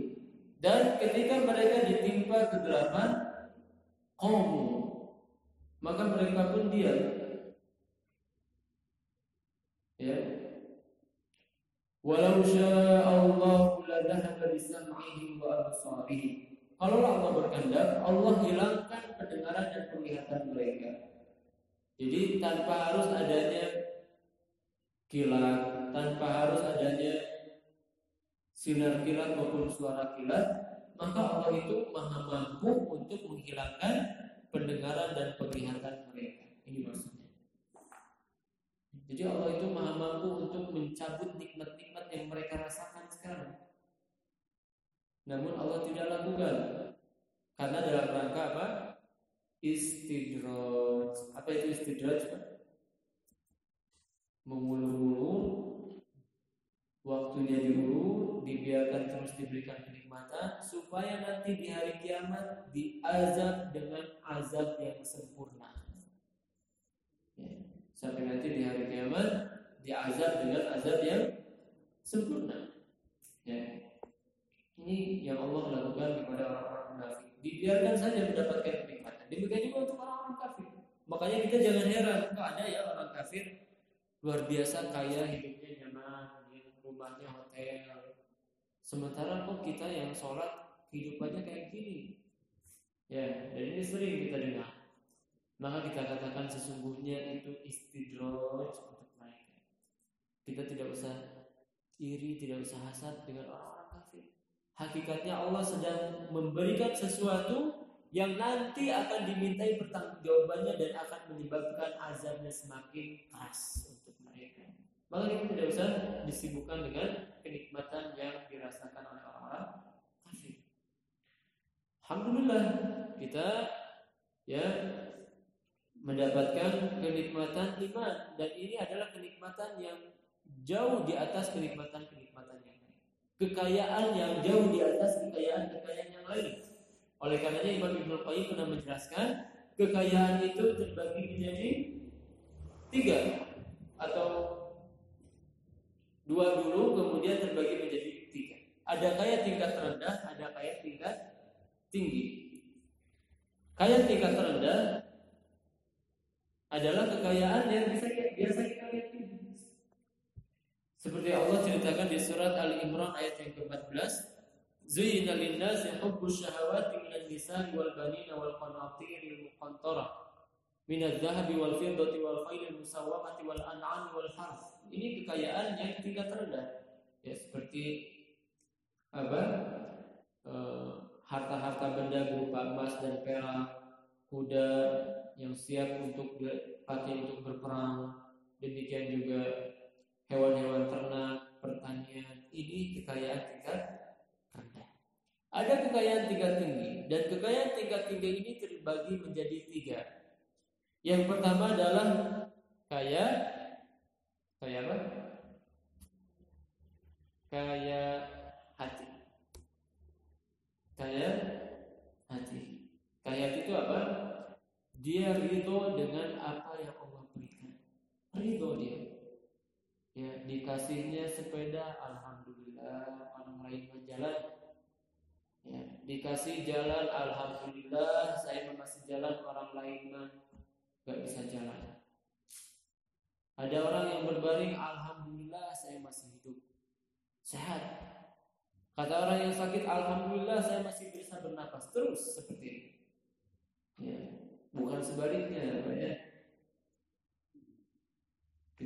dan ketika mereka ditimpa kegelapan, qamu maka mereka pun diam. Ya. Walau syaa Allah la dhahaba bisam'ihim wa absarihim. Kalau Allah berkehendak, Allah hilangkan pendengaran dan penglihatan mereka. Jadi tanpa harus adanya kilat, tanpa harus adanya sinar kilat maupun suara kilat, maka Allah itu maha mampu untuk menghilangkan pendengaran dan penglihatan mereka. Ini maksudnya. Jadi Allah itu maha mampu untuk mencabut nikmat-nikmat yang mereka rasakan sekarang. Namun Allah tidak lakukan. Karena dalam rangka apa? Istidraj. Apa itu istidraj? Mengulur-ulur waktunya diulur, dibiarkan terus diberikan kenikmatan supaya nanti di hari kiamat diazab dengan azab yang sempurna. Ya. Sampai nanti di hari kiamat diazab dengan azab yang sempurna. Ya. Ini yang Allah lakukan kepada orang-orang munafik. Dibiarkan saja mendapatkan kenikmatan. Demikian juga untuk orang-orang kafir. Makanya kita jangan heran, kok ada ya orang kafir luar biasa kaya hidupnya nyaman, rumahnya hotel. Sementara kok kita yang sholat hidupannya kayak gini. Ya, dan ini sering kita dengar. Maka kita katakan sesungguhnya itu istidroj untuk mereka. Kita tidak usah iri, tidak usah hasad dengan kafir. Hakikatnya Allah sedang memberikan sesuatu yang nanti akan dimintai pertanggungjawabannya dan akan menyebabkan azabnya semakin keras untuk mereka. Maka kita tidak usah disibukkan dengan kenikmatan yang dirasakan oleh orang-orang kafir. Alhamdulillah kita ya mendapatkan kenikmatan iman dan ini adalah kenikmatan yang jauh di atas kenikmatan-kenikmatan yang lain. Kekayaan yang jauh di atas kekayaan-kekayaan yang lain. Oleh karenanya Imam Ibnu Qayyim pernah menjelaskan kekayaan itu terbagi menjadi tiga atau Dua dulu kemudian terbagi menjadi tiga. Ada kaya tingkat rendah, ada kaya tingkat tinggi. Kaya tingkat rendah adalah kekayaan yang bisa biasa Seperti Allah ceritakan di surat Al Imran ayat yang ke-14, Zuyyina lin-nasi hubbu syahawati minan nisa'i wal minadh dhahabi wal khailil musawwamati wal an'ami wal harth ini kekayaan yang tingkat rendah ya seperti apa? Eh, harta-harta benda berupa emas dan perak kuda yang siap untuk dipakai untuk berperang. Demikian juga hewan-hewan ternak pertanian ini kekayaan tingkat rendah ada kekayaan tingkat tinggi dan kekayaan tingkat tinggi ini terbagi menjadi tiga yang pertama adalah kaya Kayak apa? Kayak hati. Kayak hati. Kayak itu apa? Dia ridho dengan apa yang Allah berikan. Ridho dia. Ya, dikasihnya sepeda, alhamdulillah, orang lain berjalan. Ya, dikasih jalan, alhamdulillah, saya masih jalan, orang lain mah gak bisa jalan. Ada orang yang berbaring, alhamdulillah saya masih hidup. Sehat. Kata orang yang sakit, alhamdulillah saya masih bisa bernapas terus seperti ini. Ya, bukan sebaliknya, ya.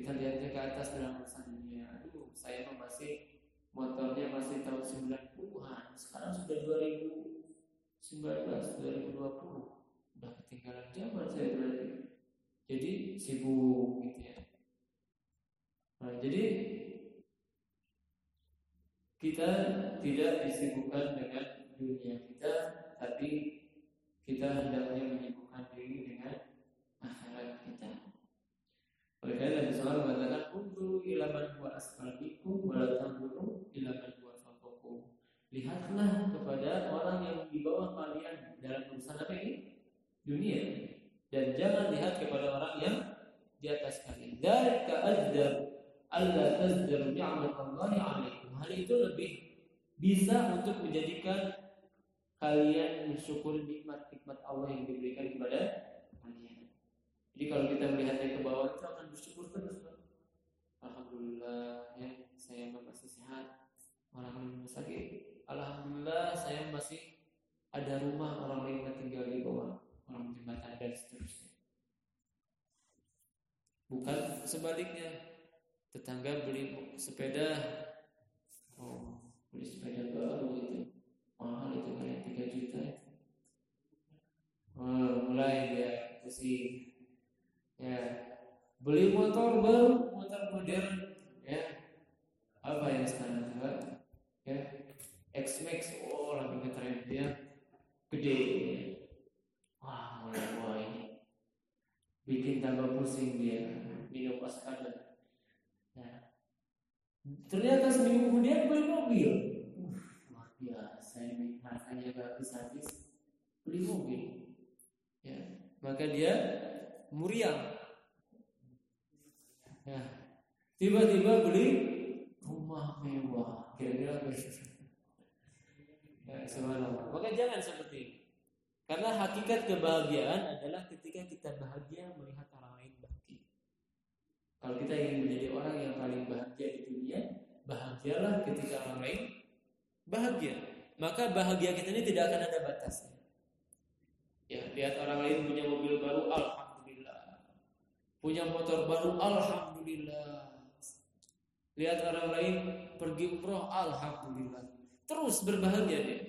Kita lihatnya ke atas dalam dunia. Aduh, saya masih motornya masih tahun 90-an. Sekarang sudah 2019, 2020. Udah ketinggalan zaman saya berarti. jadi sibuk gitu ya. Nah, jadi kita tidak disibukkan dengan dunia kita, tapi kita hendaknya menyibukkan diri dengan. Oleh karena Nabi SAW mengatakan, "Unzuru ila man huwa asfal minkum wa la tanzuru ila man huwa fawqakum." Lihatlah kepada orang yang di bawah kalian dalam urusan apa ini? Dunia. Dan jangan lihat kepada orang yang di atas kalian. Dzalika ajdar alla tazdaru ni'matallahi 'alaikum. Hal itu lebih bisa untuk menjadikan kalian mensyukuri nikmat-nikmat Allah yang diberikan kepada kalian. Jadi kalau kita melihatnya ke bawah itu akan bersyukur terus. Alhamdulillah ya saya masih sehat. Orang lain sakit. Alhamdulillah saya masih ada rumah orang lain yang tinggal di bawah orang jembatan dan seterusnya. Bukan sebaliknya. Tetangga beli sepeda, oh beli sepeda baru itu mahal itu kayak 3 juta itu. Oh, mulai dia pusing. Ya, beli motor baru, motor modern, ya. Apa yang sekarang juga? Ya, X-Max, oh lagi ngetren dia, gede. Wah, mulai wah ini bikin tambah pusing dia minum oskadon. Ya. Ternyata seminggu kemudian beli mobil. Luar biasa ini harganya gak habis-habis. Beli mobil. Ya, maka dia muriang. Ya. Tiba-tiba beli rumah mewah. Kira-kira Ya, subhanallah. Maka jangan seperti ini. Karena hakikat kebahagiaan adalah ketika kita bahagia melihat orang lain bahagia. Kalau kita ingin menjadi orang yang paling bahagia di dunia, bahagialah ketika orang lain bahagia. Maka bahagia kita ini tidak akan ada batasnya. Ya, lihat orang lain punya mobil baru, alhamdulillah. Punya motor baru, alhamdulillah. Lihat orang lain pergi umroh, alhamdulillah. Terus berbahagia dia.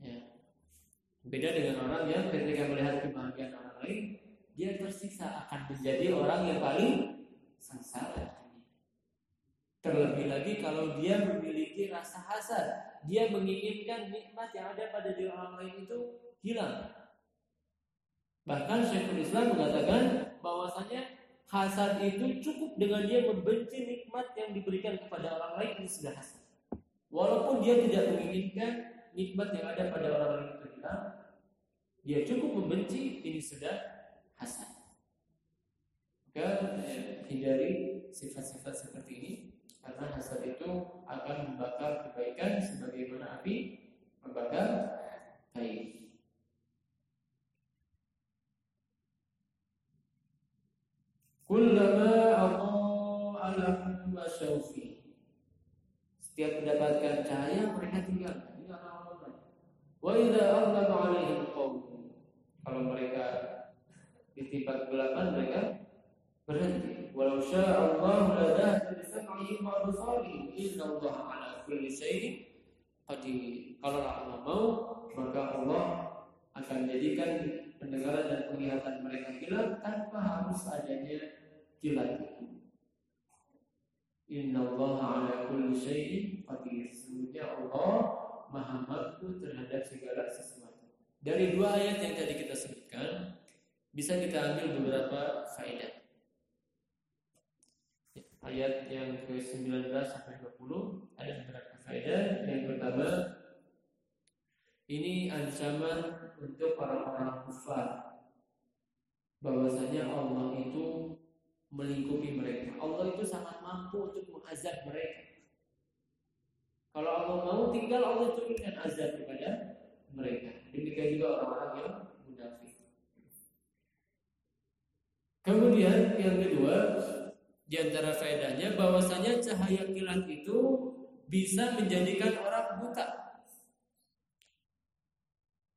Ya. Beda dengan orang yang ketika melihat kebahagiaan orang lain, dia tersiksa akan menjadi orang yang paling sengsara. Terlebih lagi kalau dia memiliki rasa hasad, dia menginginkan nikmat yang ada pada diri orang lain itu hilang. Bahkan Syekhul Islam mengatakan bahwasanya hasad itu cukup dengan dia membenci nikmat yang diberikan kepada orang lain ini sudah hasad. Walaupun dia tidak menginginkan nikmat yang ada pada orang lain itu hilang, dia cukup membenci ini sudah hasad. Maka hindari sifat-sifat seperti ini karena hasad itu akan membakar kebaikan sebagaimana api membakar kayu. Kullama Allah lahum masyaufi. Setiap mendapatkan cahaya mereka tinggal. Ini orang-orang. Wa idza aghlaba alaihim Kalau mereka ditimpa kegelapan mereka berhenti. Walau syaa Allah la dhahaba bi sam'ihim wa absarihim. Inna Allah ala kulli syai'in qadir. Kalau Allah mau, maka Allah akan menjadikan pendengaran dan penglihatan mereka hilang tanpa harus adanya kilat itu. Inna Allah ala kulli syai'in qadir. Sesungguhnya Allah maha mampu terhadap segala sesuatu. Dari dua ayat yang tadi kita sebutkan, bisa kita ambil beberapa faedah ayat yang ke-19 sampai 20 ada beberapa faedah. Yang pertama ini ancaman untuk orang-orang kufar bahwasanya Allah itu melingkupi mereka. Allah itu sangat mampu untuk mengazab mereka. Kalau Allah mau tinggal Allah turunkan azab kepada mereka. Demikian juga orang-orang yang munafik. Kemudian yang kedua, di antara faedahnya bahwasanya cahaya kilat itu bisa menjadikan orang buta.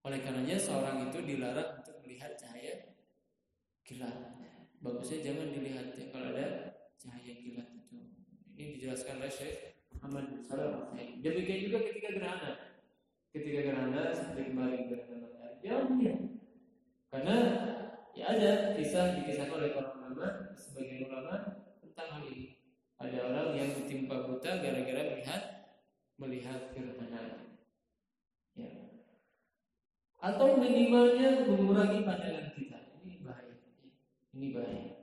Oleh karenanya seorang itu dilarang untuk melihat cahaya kilat. Bagusnya jangan dilihat ya kalau ada cahaya kilat itu. Ini dijelaskan oleh Syekh Muhammad bin Salam. Demikian juga ketika gerhana. Ketika gerhana seperti kemarin gerhana matahari, jangan lihat. Karena Ya ada kisah dikisahkan oleh para ulama, sebagian ulama tentang hal ini. Ada orang yang ditimpa buta gara-gara melihat melihat gerhana. Atau minimalnya mengurangi pandangan kita. Ini bahaya. Ini bahaya.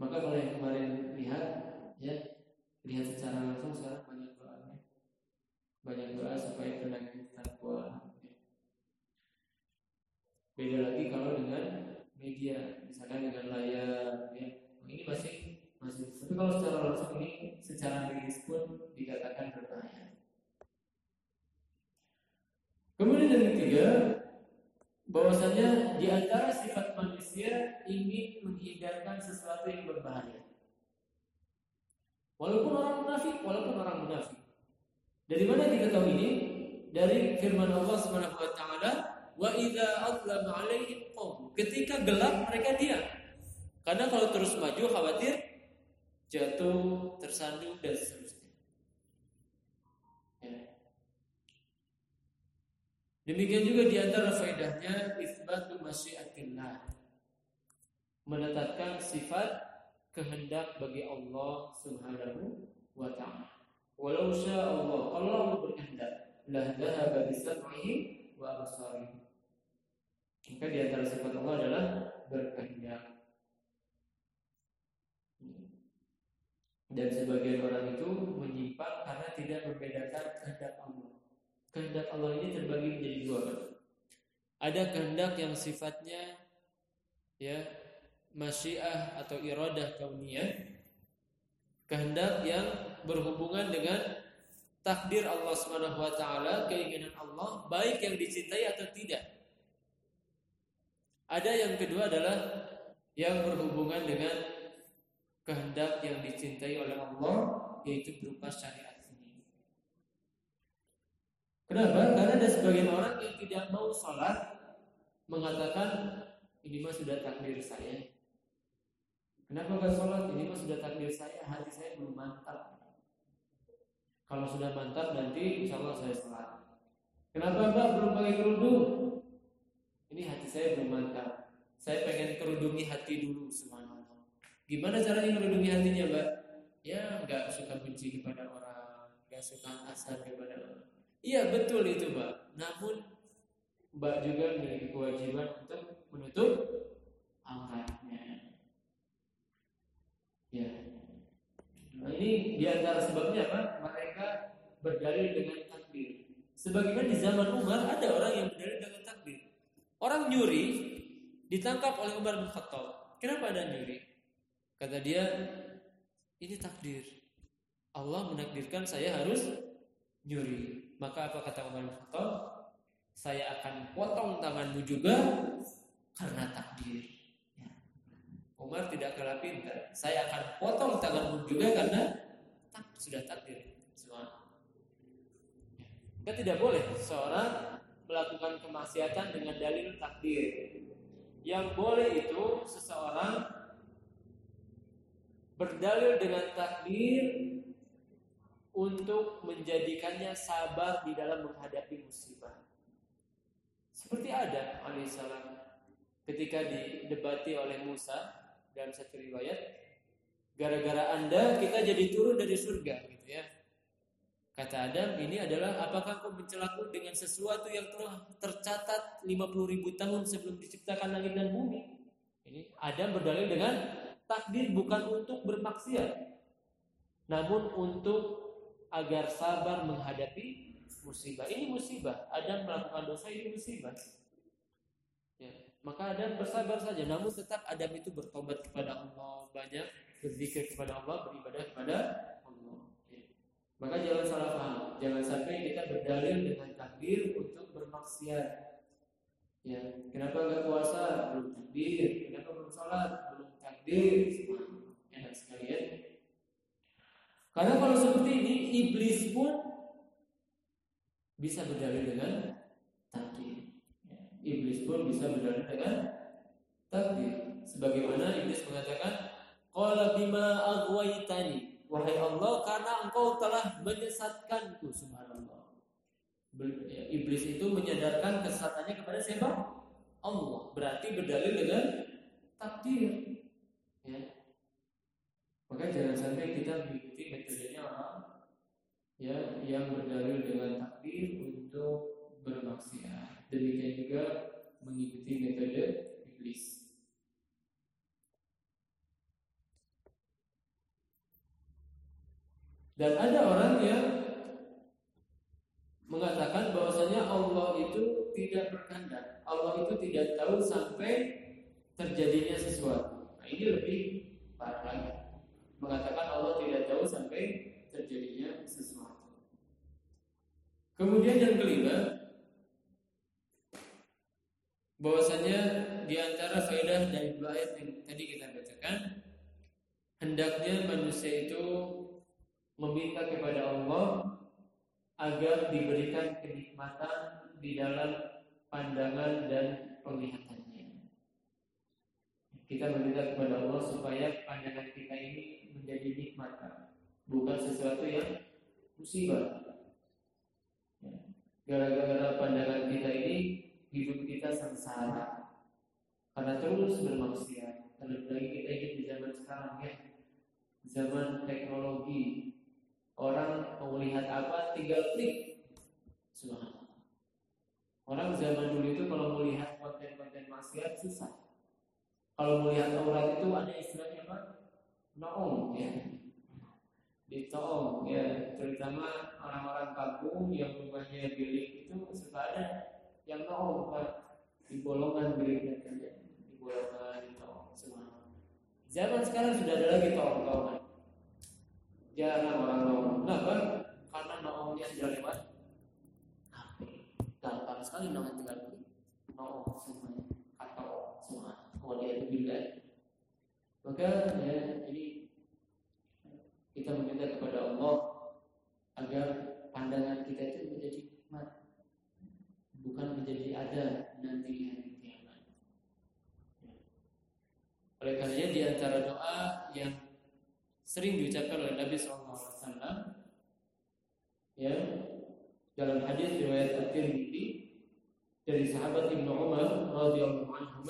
Maka kalau yang kemarin lihat, ya lihat secara langsung sekarang banyak doa, banyak doa supaya penyakit takwa. Beda lagi kalau dengan media, misalkan dengan layar, ya ini masih masih tapi kalau secara langsung ini secara medis pun dikatakan berbahaya kemudian yang ketiga bahwasanya di antara sifat manusia ingin menghindarkan sesuatu yang berbahaya. Walaupun orang munafik walaupun orang munafik. Dari mana kita tahu ini? Dari firman Allah Subhanahu wa taala wa idza adlama alaihim ketika gelap mereka diam. Karena kalau terus maju khawatir jatuh, tersandung dan seterusnya. Demikian juga di antara faedahnya isbatu masyiatillah. Menetapkan sifat kehendak bagi Allah Subhanahu wa taala. Walau syaa Allah, Allah berkehendak, la dhahaba bisam'ihi wa absarihi. Maka di antara sifat Allah adalah berkehendak. Dan sebagian orang itu menyimpang karena tidak membedakan kehendak Allah. Kehendak Allah ini terbagi menjadi dua. Ada kehendak yang sifatnya ya masyiah atau iradah kauniyah. Kehendak yang berhubungan dengan takdir Allah Subhanahu wa taala, keinginan Allah, baik yang dicintai atau tidak. Ada yang kedua adalah yang berhubungan dengan kehendak yang dicintai oleh Allah yaitu berupa syariat. Kenapa? Karena ada sebagian orang yang tidak mau sholat mengatakan ini mah sudah takdir saya. Kenapa gak sholat? Ini mah sudah takdir saya, hati saya belum mantap. Kalau sudah mantap nanti insya Allah saya sholat. Kenapa mbak belum pakai kerudung? Ini hati saya belum mantap. Saya pengen kerudungi hati dulu semuanya. Gimana caranya melindungi hatinya, Mbak? Ya, nggak suka benci kepada orang, nggak suka asal kepada orang. Iya, betul itu, Mbak. Namun Mbak juga memiliki kewajiban untuk menutup auratnya. Ya. Nah, ini di antara sebabnya apa? Mereka berdalil dengan takdir. Sebagaimana di zaman Umar ada orang yang berdalil dengan takdir. Orang nyuri ditangkap oleh Umar bin Khattab. Kenapa ada nyuri? Kata dia, ini takdir. Allah menakdirkan saya harus nyuri. Maka apa kata Umar bin Khattab? Saya akan potong tanganmu juga karena takdir. Ya. Umar tidak kalah pintar. Saya akan potong tanganmu juga karena tak, sudah takdir. Semua. Ya. tidak boleh seorang melakukan kemaksiatan dengan dalil takdir. Yang boleh itu seseorang berdalil dengan takdir untuk menjadikannya sabar di dalam menghadapi musibah. Seperti Adam alaihissalam ketika didebati oleh Musa dalam satu riwayat, gara-gara anda kita jadi turun dari surga, gitu ya. Kata Adam, ini adalah apakah kau mencelaku dengan sesuatu yang telah tercatat 50 ribu tahun sebelum diciptakan langit dan bumi? Ini Adam berdalil dengan Takdir bukan untuk bermaksiat, namun untuk agar sabar menghadapi musibah. Ini musibah. Adam melakukan dosa ini musibah. Ya, maka Adam bersabar saja. Namun tetap Adam itu bertobat kepada Allah, banyak berzikir kepada Allah, beribadah kepada Allah. Ya. Maka jangan salah paham. Jangan sampai kita berdalil dengan takdir untuk bermaksiat. Ya, kenapa nggak puasa? Belum takdir. Kenapa belum sholat? Belum takdir enak sekalian karena kalau seperti ini iblis pun bisa berdalil dengan takdir ya, iblis pun bisa berdalil dengan takdir sebagaimana iblis mengatakan qala bima aghwaytani wahai Allah karena engkau telah menyesatkanku subhanallah ya, iblis itu menyadarkan kesesatannya kepada siapa Allah. Berarti berdalil dengan takdir. Ya. Maka jangan sampai kita mengikuti metodenya orang ya yang berdalil dengan takdir untuk bermaksiat. Demikian juga mengikuti metode iblis. Dan ada orang yang mengatakan bahwasanya Allah itu tidak berkehendak. Allah itu tidak tahu sampai terjadinya sesuatu. Nah, ini lebih parah lagi. Mengatakan Allah tidak tahu sampai terjadinya sesuatu. Kemudian yang kelima, bahwasanya di antara faedah dari dua ayat yang tadi kita bacakan, hendaknya manusia itu meminta kepada Allah agar diberikan kenikmatan di dalam pandangan dan penglihatannya. Kita meminta kepada Allah supaya pandangan kita ini menjadi nikmat, bukan sesuatu yang musibah. Ya. Gara-gara pandangan kita ini hidup kita sengsara karena terus bermaksiat. Terlebih lagi kita hidup di zaman sekarang ya, zaman teknologi, Orang mau lihat apa tinggal klik. Subhanallah. Orang zaman dulu itu kalau mau lihat konten-konten maksiat susah. Kalau mau lihat aurat itu ada istilahnya apa? Noong ya. Ditoong ya, terutama orang-orang kampung yang rumahnya bilik itu suka ada yang noong Pak di bolongan biliknya kan di bolongan di semua. Zaman sekarang sudah ada lagi toong-toongan jarang orang nongol. Kenapa? Karena nongolnya sudah lewat HP. Gampang sekali nongol tinggal klik. Nongol semuanya. Atau semua. Oh dia itu bila. Maka ya ini kita meminta kepada Allah agar pandangan kita itu menjadi hikmat bukan menjadi ada nanti di hari kiamat. Oleh karenanya di antara doa yang sering diucapkan oleh Nabi SAW ya dalam hadis riwayat At-Tirmidzi dari sahabat Ibnu Umar radhiyallahu anhu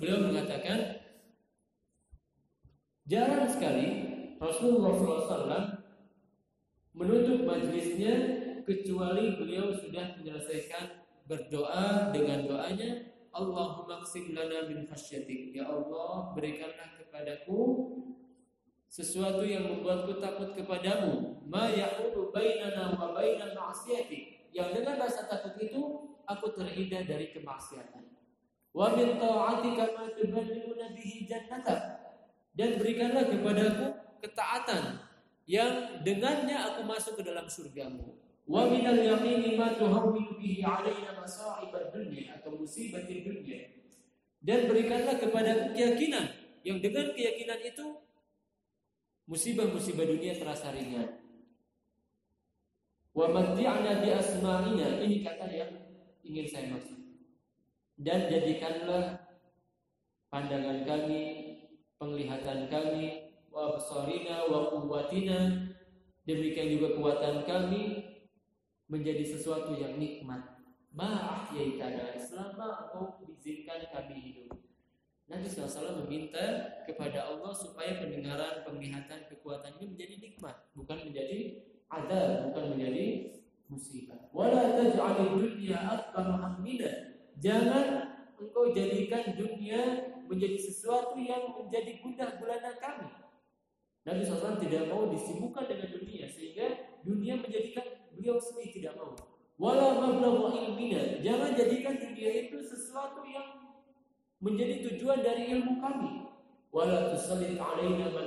beliau mengatakan jarang sekali Rasulullah SAW menutup majlisnya kecuali beliau sudah menyelesaikan berdoa dengan doanya Allahumma qsim lana min khasyatik ya Allah berikanlah kepadaku sesuatu yang membuatku takut kepadamu. Ma yahulu bainana wa bainal ma'siyati yang dengan rasa takut itu aku terhindar dari kemaksiatan. Wa min ta'atika ma tuballighuna bihi jannatak dan berikanlah kepadaku ketaatan yang dengannya aku masuk ke dalam surgamu wa minal yaqini ma tuhawwilu bihi alaina masa'ibad dunya atau musibah dunya dan berikanlah kepada keyakinan yang dengan keyakinan itu musibah-musibah dunia terasa ringan. Wa matti'na bi asma'ina. Ini kata yang ingin saya maksud. Dan jadikanlah pandangan kami, penglihatan kami, wa absarina wa quwwatina, demikian juga kekuatan kami menjadi sesuatu yang nikmat. Ma'ahyaitana selama engkau izinkan kami hidup. Nabi SAW meminta kepada Allah supaya pendengaran, penglihatan, kekuatan ini menjadi nikmat, bukan menjadi ada, bukan menjadi musibah. Wala taj'alid dunya akbar hammina. Jangan engkau jadikan dunia menjadi sesuatu yang menjadi gundah gulana kami. Nabi SAW tidak mau disibukkan dengan dunia sehingga dunia menjadikan beliau sendiri tidak mau. Wala mablaghu ilmina. Jangan jadikan dunia itu sesuatu yang menjadi tujuan dari ilmu kami. Wala tusallit alaina man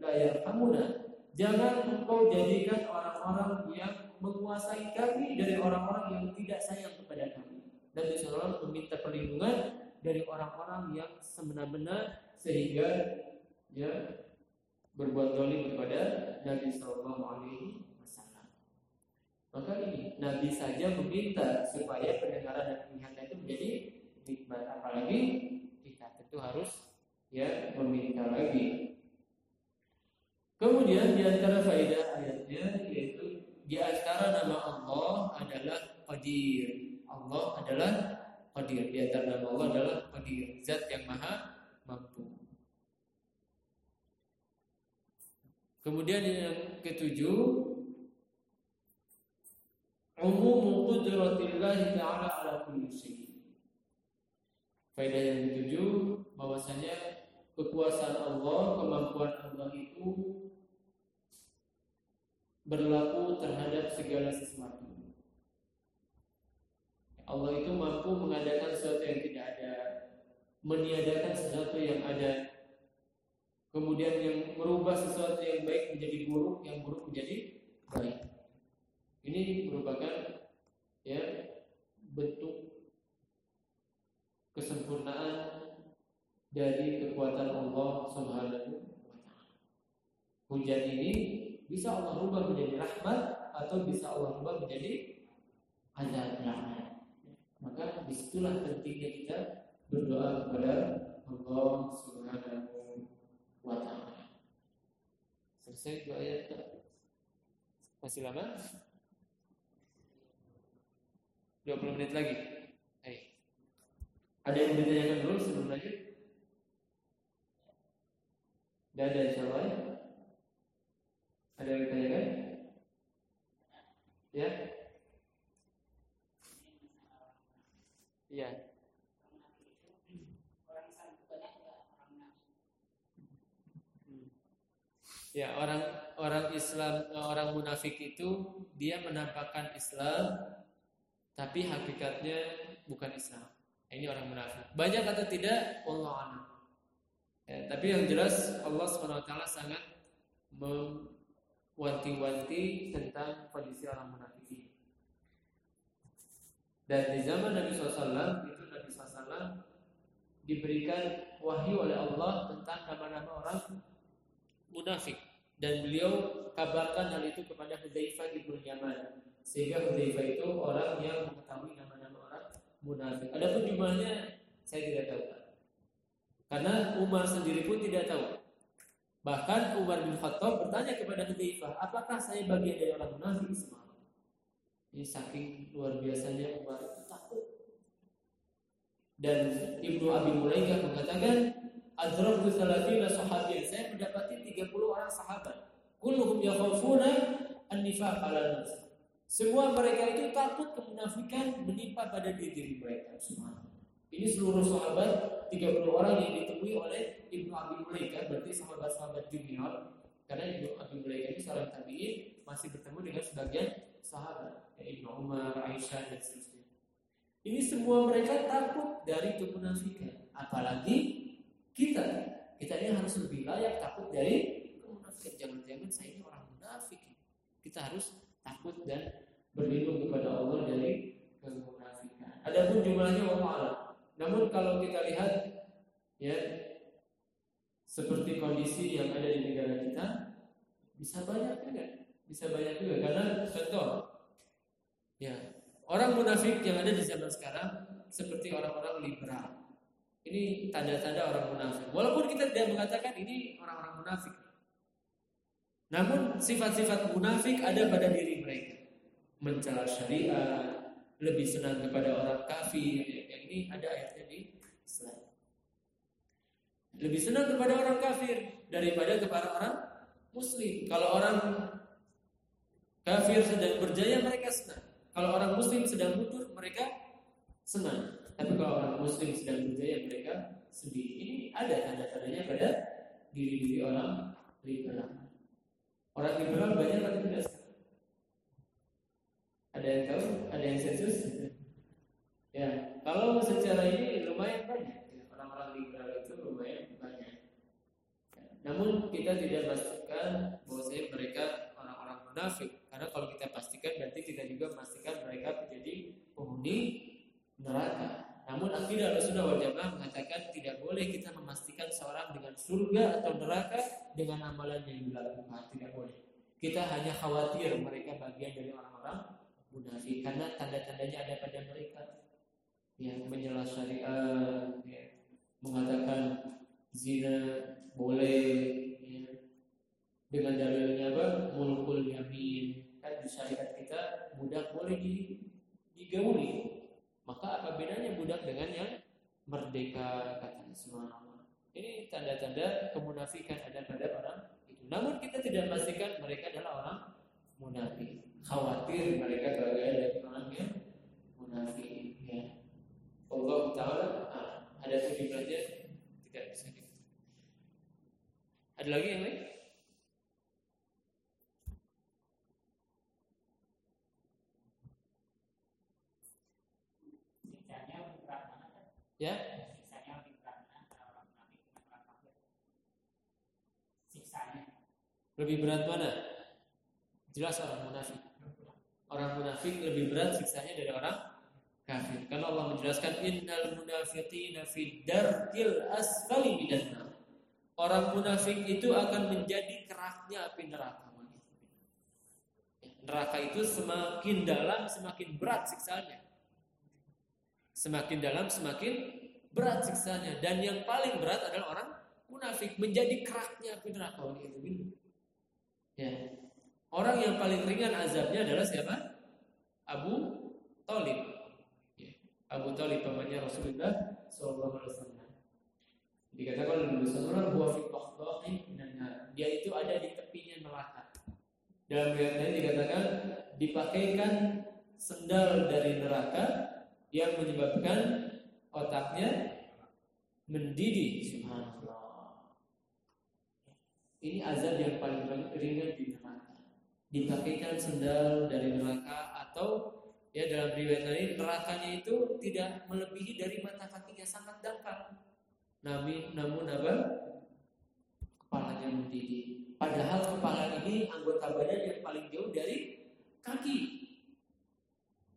la yarhamuna. Jangan engkau jadikan orang-orang yang menguasai kami dari orang-orang yang tidak sayang kepada kami. Dan Rasulullah meminta perlindungan dari orang-orang yang semena-mena sehingga ya berbuat dolim kepada Nabi Shallallahu Alaihi Wasallam. Maka ini Nabi saja meminta supaya pendengaran dan penglihatan itu menjadi nikmat apalagi kita tentu harus ya meminta lagi. Kemudian di antara faedah ayatnya yaitu di antara nama Allah adalah Qadir. Allah adalah Qadir. Di antara nama Allah adalah Qadir, zat yang maha mampu. Kemudian yang ketujuh, umum qudratillah ta'ala ala kulli syai. Faedah yang ketujuh bahwasanya kekuasaan Allah, kemampuan Allah itu berlaku terhadap segala sesuatu. Allah itu mampu mengadakan sesuatu yang tidak ada, meniadakan sesuatu yang ada, kemudian yang merubah sesuatu yang baik menjadi buruk, yang buruk menjadi baik. Ini merupakan ya bentuk kesempurnaan dari kekuatan Allah Subhanahu. Hujan ini bisa Allah rubah menjadi rahmat atau bisa Allah rubah menjadi azab rahmat. Maka di situlah pentingnya kita berdoa kepada Allah Subhanahu wa taala. Selesai dua ayat Masih lama? 20 menit lagi. Hey. Ada yang ditanyakan dulu sebelum lanjut? Tidak ada insya Allah ya? Ada yang ditanyakan? Ya? Iya. Ya orang orang Islam orang munafik itu dia menampakkan Islam tapi hakikatnya bukan Islam. Ini orang munafik. Banyak atau tidak? Allah Ya, tapi yang jelas Allah swt sangat mewanti-wanti tentang kondisi orang munafik. Dan di zaman Nabi SAW itu Nabi SAW diberikan wahyu oleh Allah tentang nama-nama orang munafik dan beliau kabarkan hal itu kepada Hudzaifah ibnu Yaman sehingga Hudzaifah itu orang yang mengetahui nama-nama orang munafik. Adapun jumlahnya saya tidak tahu. Karena Umar sendiri pun tidak tahu. Bahkan Umar bin Khattab bertanya kepada Hudzaifah, "Apakah saya bagian dari orang munafik?" Semua ini saking luar biasanya Umar itu takut. Dan Ibnu Abi Mulaikah mengatakan, Adraktu salatina sahabiyan. Saya mendapati 30 orang sahabat. Kulluhum yakhafuna an-nifaq ala Semua mereka itu takut kemunafikan menimpa pada diri mereka semua. Ini seluruh sahabat 30 orang yang ditemui oleh Ibnu Abi Mulaikah berarti sahabat-sahabat junior karena Ibnu Abi Mulaikah ini seorang tabi'in masih bertemu dengan sebagian sahabat. Ibnu Umar, Aisyah dan seterusnya. Ini semua mereka takut dari kemunafikan. Apalagi kita, kita ini harus lebih layak takut dari kemunafikan. Jangan-jangan saya ini orang munafik. Kita harus takut dan berlindung kepada Allah dari kemunafikan. Adapun jumlahnya Allah Namun kalau kita lihat ya seperti kondisi yang ada di negara kita bisa banyak juga bisa banyak juga karena contoh Ya, orang munafik yang ada di zaman sekarang seperti orang-orang liberal. Ini tanda-tanda orang munafik. Walaupun kita tidak mengatakan ini orang-orang munafik. Namun sifat-sifat munafik ada pada diri mereka. Mencela syariat, lebih senang kepada orang kafir. Yang ini ada ayatnya di slide. Lebih senang kepada orang kafir daripada kepada orang muslim. Kalau orang kafir sedang berjaya mereka senang. Kalau orang muslim sedang mundur, mereka senang. Tapi kalau orang muslim sedang berjaya, mereka sedih. Ini ada tanda-tandanya pada diri-diri orang liberal. Orang liberal banyak atau tidak? Ada yang tahu? Ada yang sensus? Ya, kalau secara ini lumayan banyak. Ya, orang-orang liberal itu lumayan banyak. Namun kita tidak pastikan bahwa mereka orang-orang munafik karena kalau kita pastikan berarti kita juga memastikan mereka menjadi penghuni neraka. Namun akidah Rasulullah wal Jamaah mengatakan tidak boleh kita memastikan seorang dengan surga atau neraka dengan amalan yang dilakukan. Tidak boleh. Kita hanya khawatir mereka bagian dari orang-orang munafik karena tanda-tandanya ada pada mereka yang menyela syariat, ya, mengatakan zina boleh, ya, dengan dalilnya apa? Mulkul yamin, kan di syariat kita budak boleh digauli Maka apa bedanya budak dengan yang merdeka katanya subhanallah. Ini tanda-tanda kemunafikan ada pada orang itu. Namun kita tidak pastikan mereka adalah orang munafik. Khawatir mereka bagian dari orang yang munafik. Ya. Allah Taala ah, ada jumlahnya tidak bisa. Ada lagi yang lain? Ya? Lebih berat mana? Jelas orang munafik. Orang munafik lebih berat siksanya dari orang kafir. Karena Allah menjelaskan innal munafiqina fid darkil asfali minan Orang munafik itu akan menjadi keraknya api neraka. Neraka itu semakin dalam semakin berat siksanya. Semakin dalam semakin berat siksanya dan yang paling berat adalah orang munafik menjadi keraknya api neraka. Ya. Orang yang paling ringan azabnya adalah siapa? Abu Talib. Ya. Abu Talib pamannya Rasulullah Sallallahu Alaihi Wasallam. Dikatakan oleh Nabi Sallallahu Alaihi Dia itu ada di tepinya neraka. Dalam riwayat dikatakan dipakaikan sendal dari neraka yang menyebabkan otaknya mendidih. Subhanallah. Ini azab yang paling ringan di neraka. Dipakaikan sendal dari neraka atau ya dalam riwayat lain nerakanya itu tidak melebihi dari mata kakinya sangat dangkal. Nabi namun apa? Kepalanya mendidih. Padahal kepala ini anggota badan yang paling jauh dari kaki.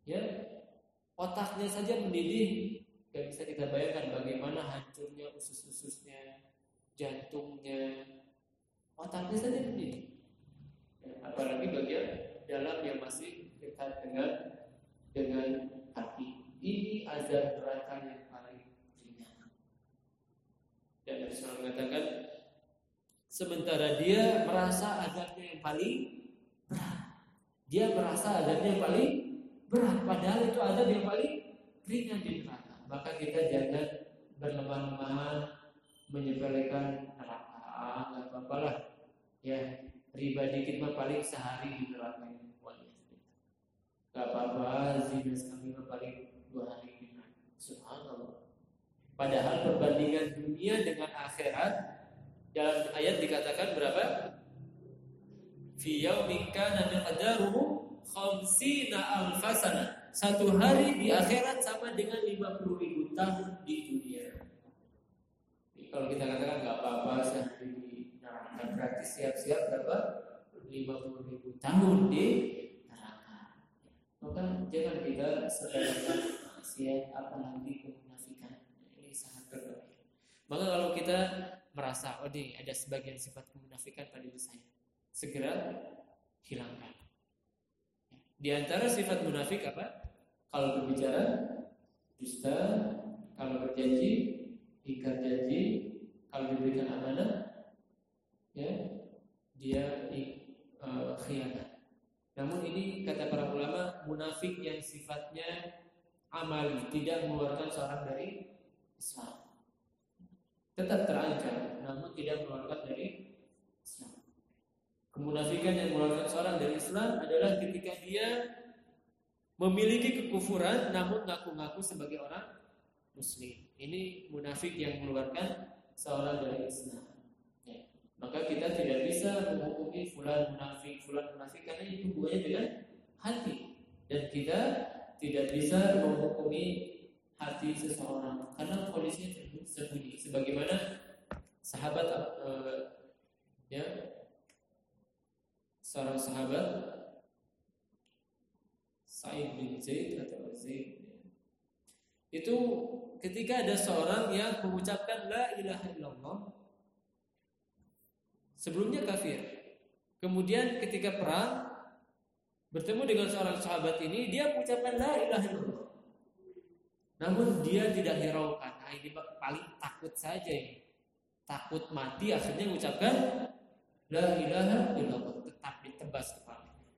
Ya otaknya saja mendidih. Gak bisa kita bayangkan bagaimana hancurnya usus-ususnya jantungnya. Otaknya saja mendidih. Ya, apalagi bagian dalam yang masih dekat dengan dengan hati ini azab neraka yang paling ringan. Dan Nabi SAW mengatakan sementara dia merasa azabnya yang paling berat dia merasa azabnya yang paling berat padahal itu ada yang paling ringan di neraka. Maka kita jangan berlemah-lemahan menyepelekan neraka ah, nggak apa-apa lah. Ya riba dikit mah paling sehari di neraka ini nggak apa-apa zina sekali mah paling dua hari di neraka. Subhanallah. Padahal perbandingan dunia dengan akhirat dalam ayat dikatakan berapa? Fi yaumin kana khamsina alfasana. Satu hari di akhirat sama dengan 50 ribu tahun di dunia. Jadi kalau kita katakan nggak apa-apa sehari di berarti siap-siap berapa? 50 ribu tahun di neraka. Maka jangan kita sepelekan maksiat apalagi kemunafikan. Ini sangat berbahaya. Maka kalau kita merasa, oh ini ada sebagian sifat kemunafikan pada diri saya, segera hilangkan. Di antara sifat munafik apa? Kalau berbicara dusta, kalau berjanji ingkar janji, kalau diberikan amanah ya dia uh, khianat. Namun ini kata para ulama munafik yang sifatnya amali, tidak mengeluarkan seorang dari Islam. Tetap terancam, namun tidak mengeluarkan dari Kemunafikan yang mengeluarkan seorang dari Islam adalah ketika dia memiliki kekufuran namun ngaku-ngaku sebagai orang muslim. Ini munafik yang mengeluarkan seorang dari Islam. Ya. Maka kita tidak bisa menghukumi fulan munafik, fulan munafik karena ini hubungannya dengan hati. Dan kita tidak bisa menghukumi hati seseorang karena kondisinya tersembunyi. Sebagaimana sahabat uh, ya seorang sahabat Sa'id bin Zaid atau Zaid itu ketika ada seorang yang mengucapkan la ilaha illallah sebelumnya kafir. Kemudian ketika perang bertemu dengan seorang sahabat ini dia mengucapkan la ilaha illallah. Namun dia tidak hiraukan. Nah, ini paling takut saja ini. Takut mati akhirnya mengucapkan la ilaha illallah tetap ditebas kepalanya.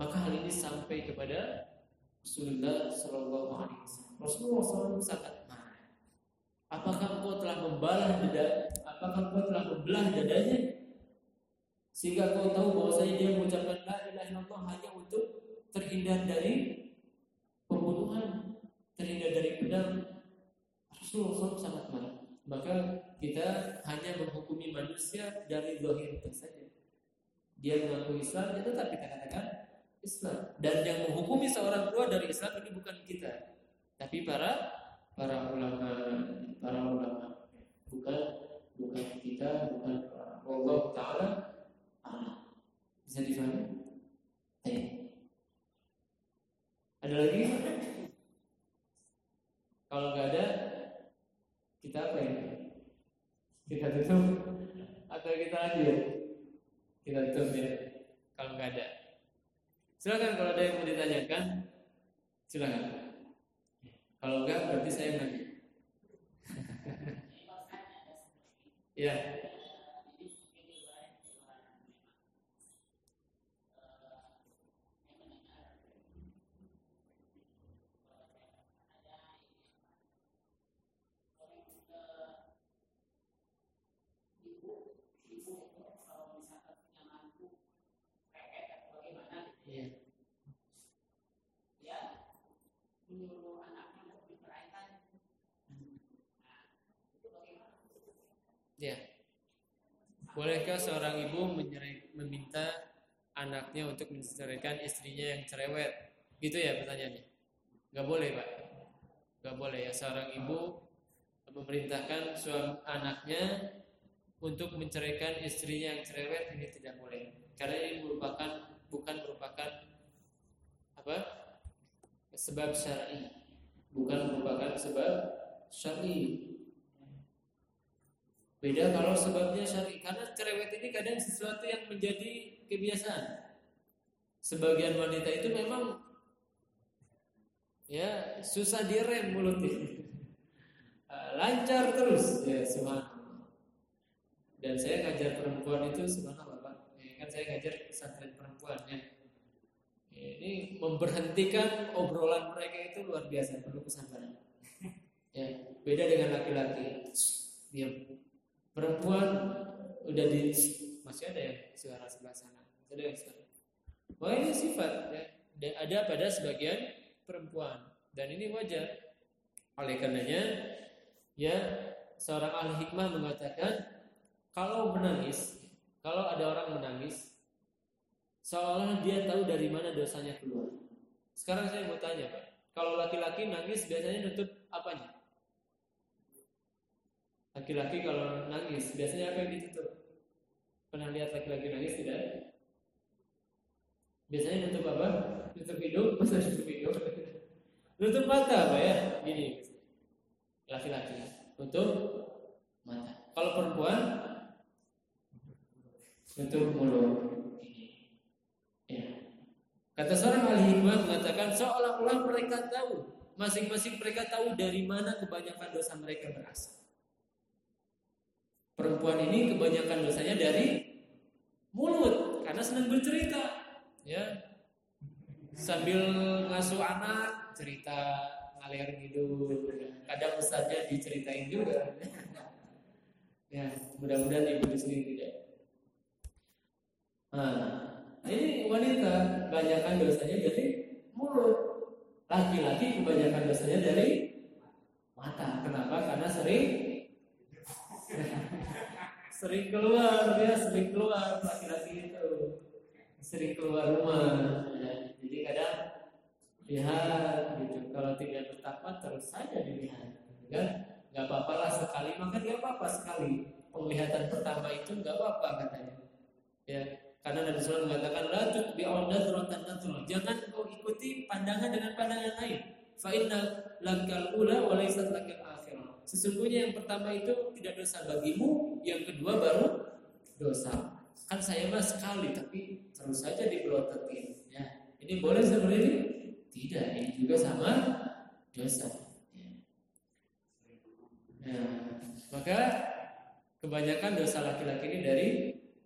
Maka hal ini sampai kepada Rasulullah Shallallahu Alaihi Wasallam. Rasulullah SAW sangat marah. Apakah engkau telah membalah dada? Apakah engkau telah membelah dadanya? Sehingga kau tahu bahwasanya dia mengucapkan la ilaha illallah hanya untuk terhindar dari pembunuhan, terhindar dari pedang. Rasulullah sangat marah. Maka kita hanya menghukumi manusia dari dohirnya saja. Dia mengaku Islam, ya tetap kita katakan Islam. Dan yang menghukumi seorang keluar dari Islam ini bukan kita, tapi para para ulama, para ulama. Bukan bukan kita, bukan Allah Taala. Bisa difahami? Ada lagi? Kalau nggak ada, kita apa ya? Kita tutup atau kita lanjut? Kita tutup ya. Kalau nggak ada. Silakan kalau ada yang mau ditanyakan, silakan. Kalau enggak berarti saya nanya. ya. Ya. Bolehkah seorang ibu meminta anaknya untuk menceraikan istrinya yang cerewet? Gitu ya pertanyaannya. Gak boleh pak. Gak boleh ya seorang ibu memerintahkan suami anaknya untuk menceraikan istrinya yang cerewet ini tidak boleh. Karena ini merupakan bukan merupakan apa sebab syar'i, bukan merupakan sebab syar'i. Beda kalau sebabnya syar'i karena cerewet ini kadang sesuatu yang menjadi kebiasaan. Sebagian wanita itu memang ya susah direm mulutnya. Ah, lancar terus ya subhanallah. Dan saya ngajar perempuan itu subhanallah Pak. Ya, kan saya ngajar pesantren perempuan ya. Ini memberhentikan obrolan mereka itu luar biasa perlu kesabaran. Ya, beda dengan laki-laki. Diam perempuan udah di masih ada ya suara sebelah sana. Ada yang sekarang Wah ini sifat ya. Ada pada sebagian perempuan. Dan ini wajar. Oleh karenanya ya seorang ahli hikmah mengatakan kalau menangis kalau ada orang menangis seolah dia tahu dari mana dosanya keluar. Sekarang saya mau tanya pak. Kalau laki-laki nangis biasanya nutup apanya Laki-laki kalau nangis biasanya apa yang ditutup? Pernah lihat laki-laki nangis tidak? Biasanya nutup apa? Nutup hidung, masa nutup hidung? nutup mata apa ya? Gini. Laki-laki nutup mata. Kalau perempuan nutup mulut. Ya. Kata seorang ahli hikmah mengatakan seolah-olah mereka tahu masing-masing mereka tahu dari mana kebanyakan dosa mereka berasal. Perempuan ini kebanyakan dosanya dari mulut karena senang bercerita, ya. Sambil ngasuh anak, cerita ngalir hidup. Kadang ustaznya diceritain juga. ya, mudah-mudahan ibu di sini tidak. Nah, ini wanita kebanyakan dosanya dari mulut. Laki-laki kebanyakan dosanya dari mata. Kenapa? Karena sering sering keluar dia sering keluar laki-laki itu. Sering keluar rumah ya. jadi kadang lihat gitu. Kalau tidak bertakwa terus saja dilihat kan nggak apa-apa lah sekali. Maka dia apa-apa sekali. Penglihatan pertama itu nggak apa-apa katanya. Ya karena Nabi SAW mengatakan la jangan kau ikuti pandangan dengan pandangan lain. Fa inna ula wa laysat Sesungguhnya yang pertama itu tidak dosa bagimu, yang kedua baru dosa. Kan saya mah sekali, tapi terus saja dibelotetin. Ya, ini boleh seperti ini? Tidak, ini juga sama dosa. Ya. Nah, maka kebanyakan dosa laki-laki ini dari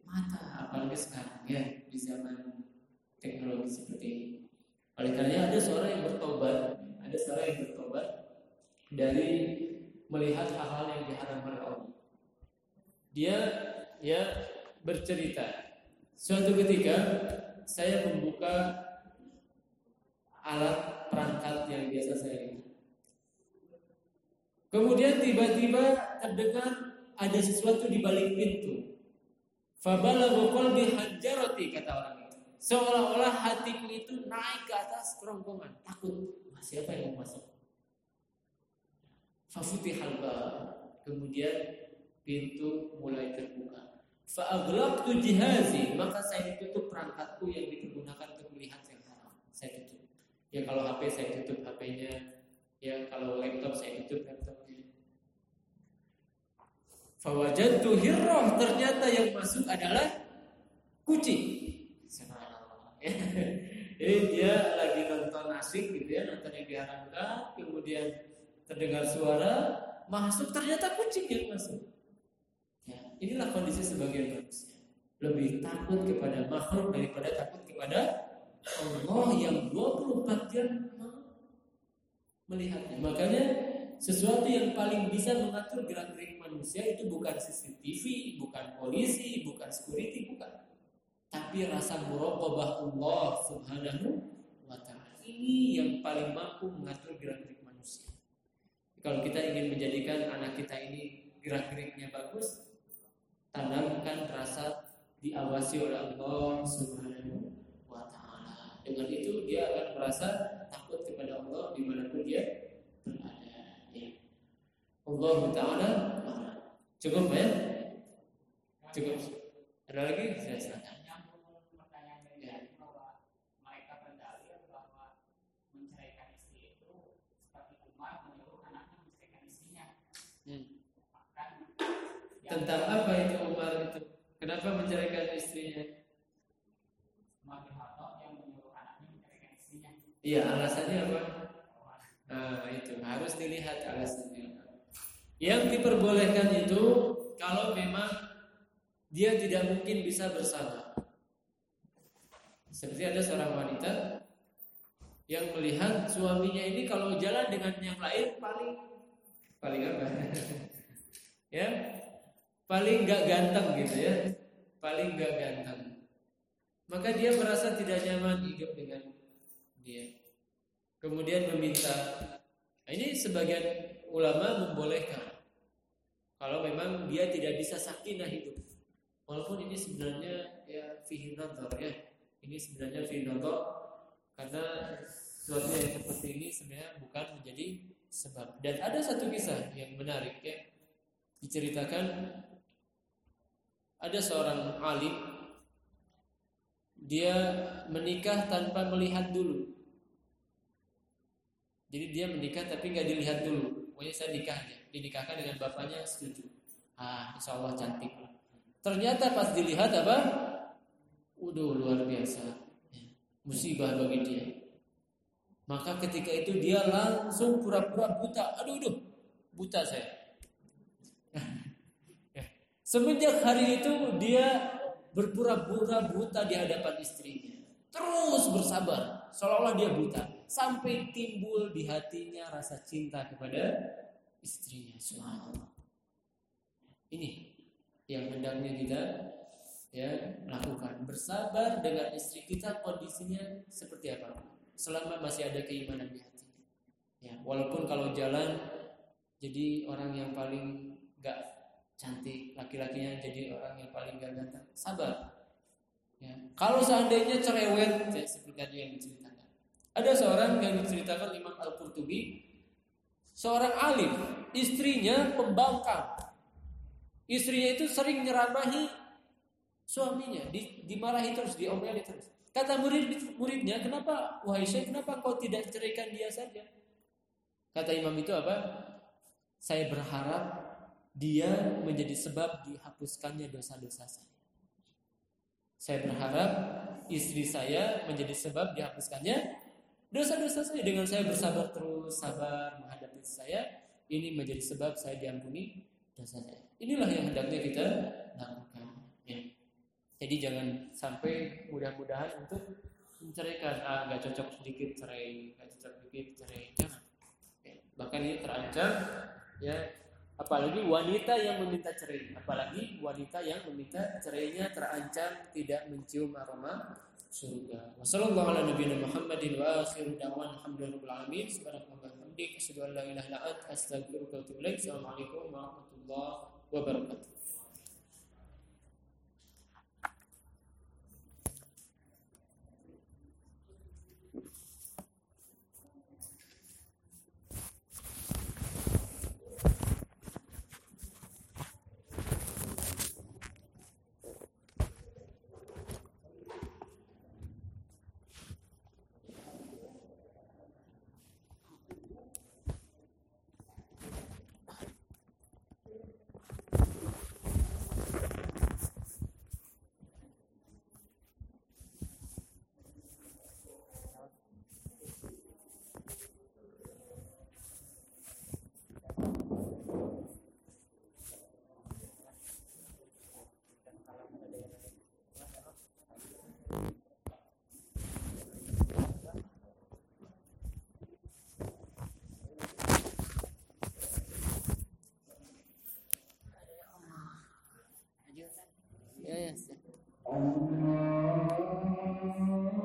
mata, apalagi sekarang ya di zaman teknologi seperti ini. Oleh karena ada seorang yang bertobat, ada seorang yang bertobat dari melihat hal-hal yang diharamkan Allah. Dia ya bercerita. Suatu ketika saya membuka alat perangkat yang biasa saya lihat. Kemudian tiba-tiba terdengar ada sesuatu di balik pintu. Fabalaghu qalbi hajarati kata orang itu. Seolah-olah hatiku itu naik ke atas kerongkongan, takut. Siapa yang mau masuk? Fafutihal Kemudian pintu mulai terbuka. Fa'aglaqtu jihazi, maka saya tutup perangkatku yang dipergunakan untuk melihat yang haram. Saya tutup. Ya kalau HP saya tutup HP-nya, ya kalau laptop saya tutup laptopnya. Fawajadtu hirroh, ternyata yang masuk adalah kucing. Jadi dia lagi nonton asik gitu ya, nonton yang diharamkan, kemudian terdengar suara, masuk ternyata kucing yang masuk. Ya, inilah kondisi sebagian manusia. Lebih takut kepada makhluk daripada takut kepada Allah yang 24 jam melihatnya. Makanya sesuatu yang paling bisa mengatur gerak-gerik manusia itu bukan CCTV, bukan polisi, bukan security, bukan. Tapi rasa muraqabah Allah Subhanahu wa taala. Ini yang paling mampu mengatur gerak-gerik kalau kita ingin menjadikan anak kita ini gerak-geriknya bagus, tanamkan rasa diawasi oleh Allah Subhanahu wa taala. Dengan itu dia akan merasa takut kepada Allah di mana pun dia berada. Ya. Allah taala cukup ya? Cukup. Ada lagi? Saya silakan. Tentang apa itu Umar itu? Kenapa menceraikan istrinya? Iya, alasannya apa? Nah, itu harus dilihat alasannya. Yang diperbolehkan itu kalau memang dia tidak mungkin bisa bersama. Seperti ada seorang wanita yang melihat suaminya ini kalau jalan dengan yang lain paling paling apa? ya, paling gak ganteng gitu ya. Paling gak ganteng. Maka dia merasa tidak nyaman hidup dengan dia. Kemudian meminta. Nah, ini sebagian ulama membolehkan. Kalau memang dia tidak bisa sakinah hidup. Walaupun ini sebenarnya ya fihi ya. Ini sebenarnya fihi karena sesuatu yang seperti ini sebenarnya bukan menjadi sebab. Dan ada satu kisah yang menarik ya. Diceritakan ada seorang alim dia menikah tanpa melihat dulu. Jadi dia menikah tapi nggak dilihat dulu. Pokoknya saya nikah aja. Dinikahkan dengan bapaknya setuju. Ah, insya Allah cantik. Ternyata pas dilihat apa? Udah luar biasa. Musibah bagi dia. Maka ketika itu dia langsung pura-pura buta. Aduh, aduh, buta saya. Semenjak hari itu dia berpura-pura buta di hadapan istrinya. Terus bersabar, seolah-olah dia buta. Sampai timbul di hatinya rasa cinta kepada istrinya. Subhanallah. Ini yang hendaknya kita ya lakukan. Bersabar dengan istri kita kondisinya seperti apa. Selama masih ada keimanan di hati. Ya, walaupun kalau jalan jadi orang yang paling gak cantik, laki-lakinya jadi orang yang paling ganteng. Sabar. Ya. Kalau seandainya cerewet, ya, seperti tadi yang diceritakan. Ada seorang yang diceritakan Imam Al-Qurtubi, seorang alim, istrinya pembangkang. Istrinya itu sering nyeramahi suaminya, di, dimarahi terus, diomeli terus. Kata murid muridnya, kenapa wahai Syekh, kenapa kau tidak ceraikan dia saja? Kata imam itu apa? Saya berharap dia menjadi sebab dihapuskannya dosa-dosa saya. Saya berharap istri saya menjadi sebab dihapuskannya dosa-dosa saya dengan saya bersabar terus sabar menghadapi saya ini menjadi sebab saya diampuni dosa saya. Inilah yang hendaknya kita lakukan. Ya. Jadi jangan sampai mudah-mudahan untuk menceraikan ah nggak cocok sedikit cerai nggak cocok sedikit cerai jangan ya, bahkan ini terancam ya apalagi wanita yang meminta cerai. Apalagi wanita yang meminta cerainya terancam tidak mencium aroma surga. Wassalamualaikum warahmatullahi wabarakatuh Yeah, yes.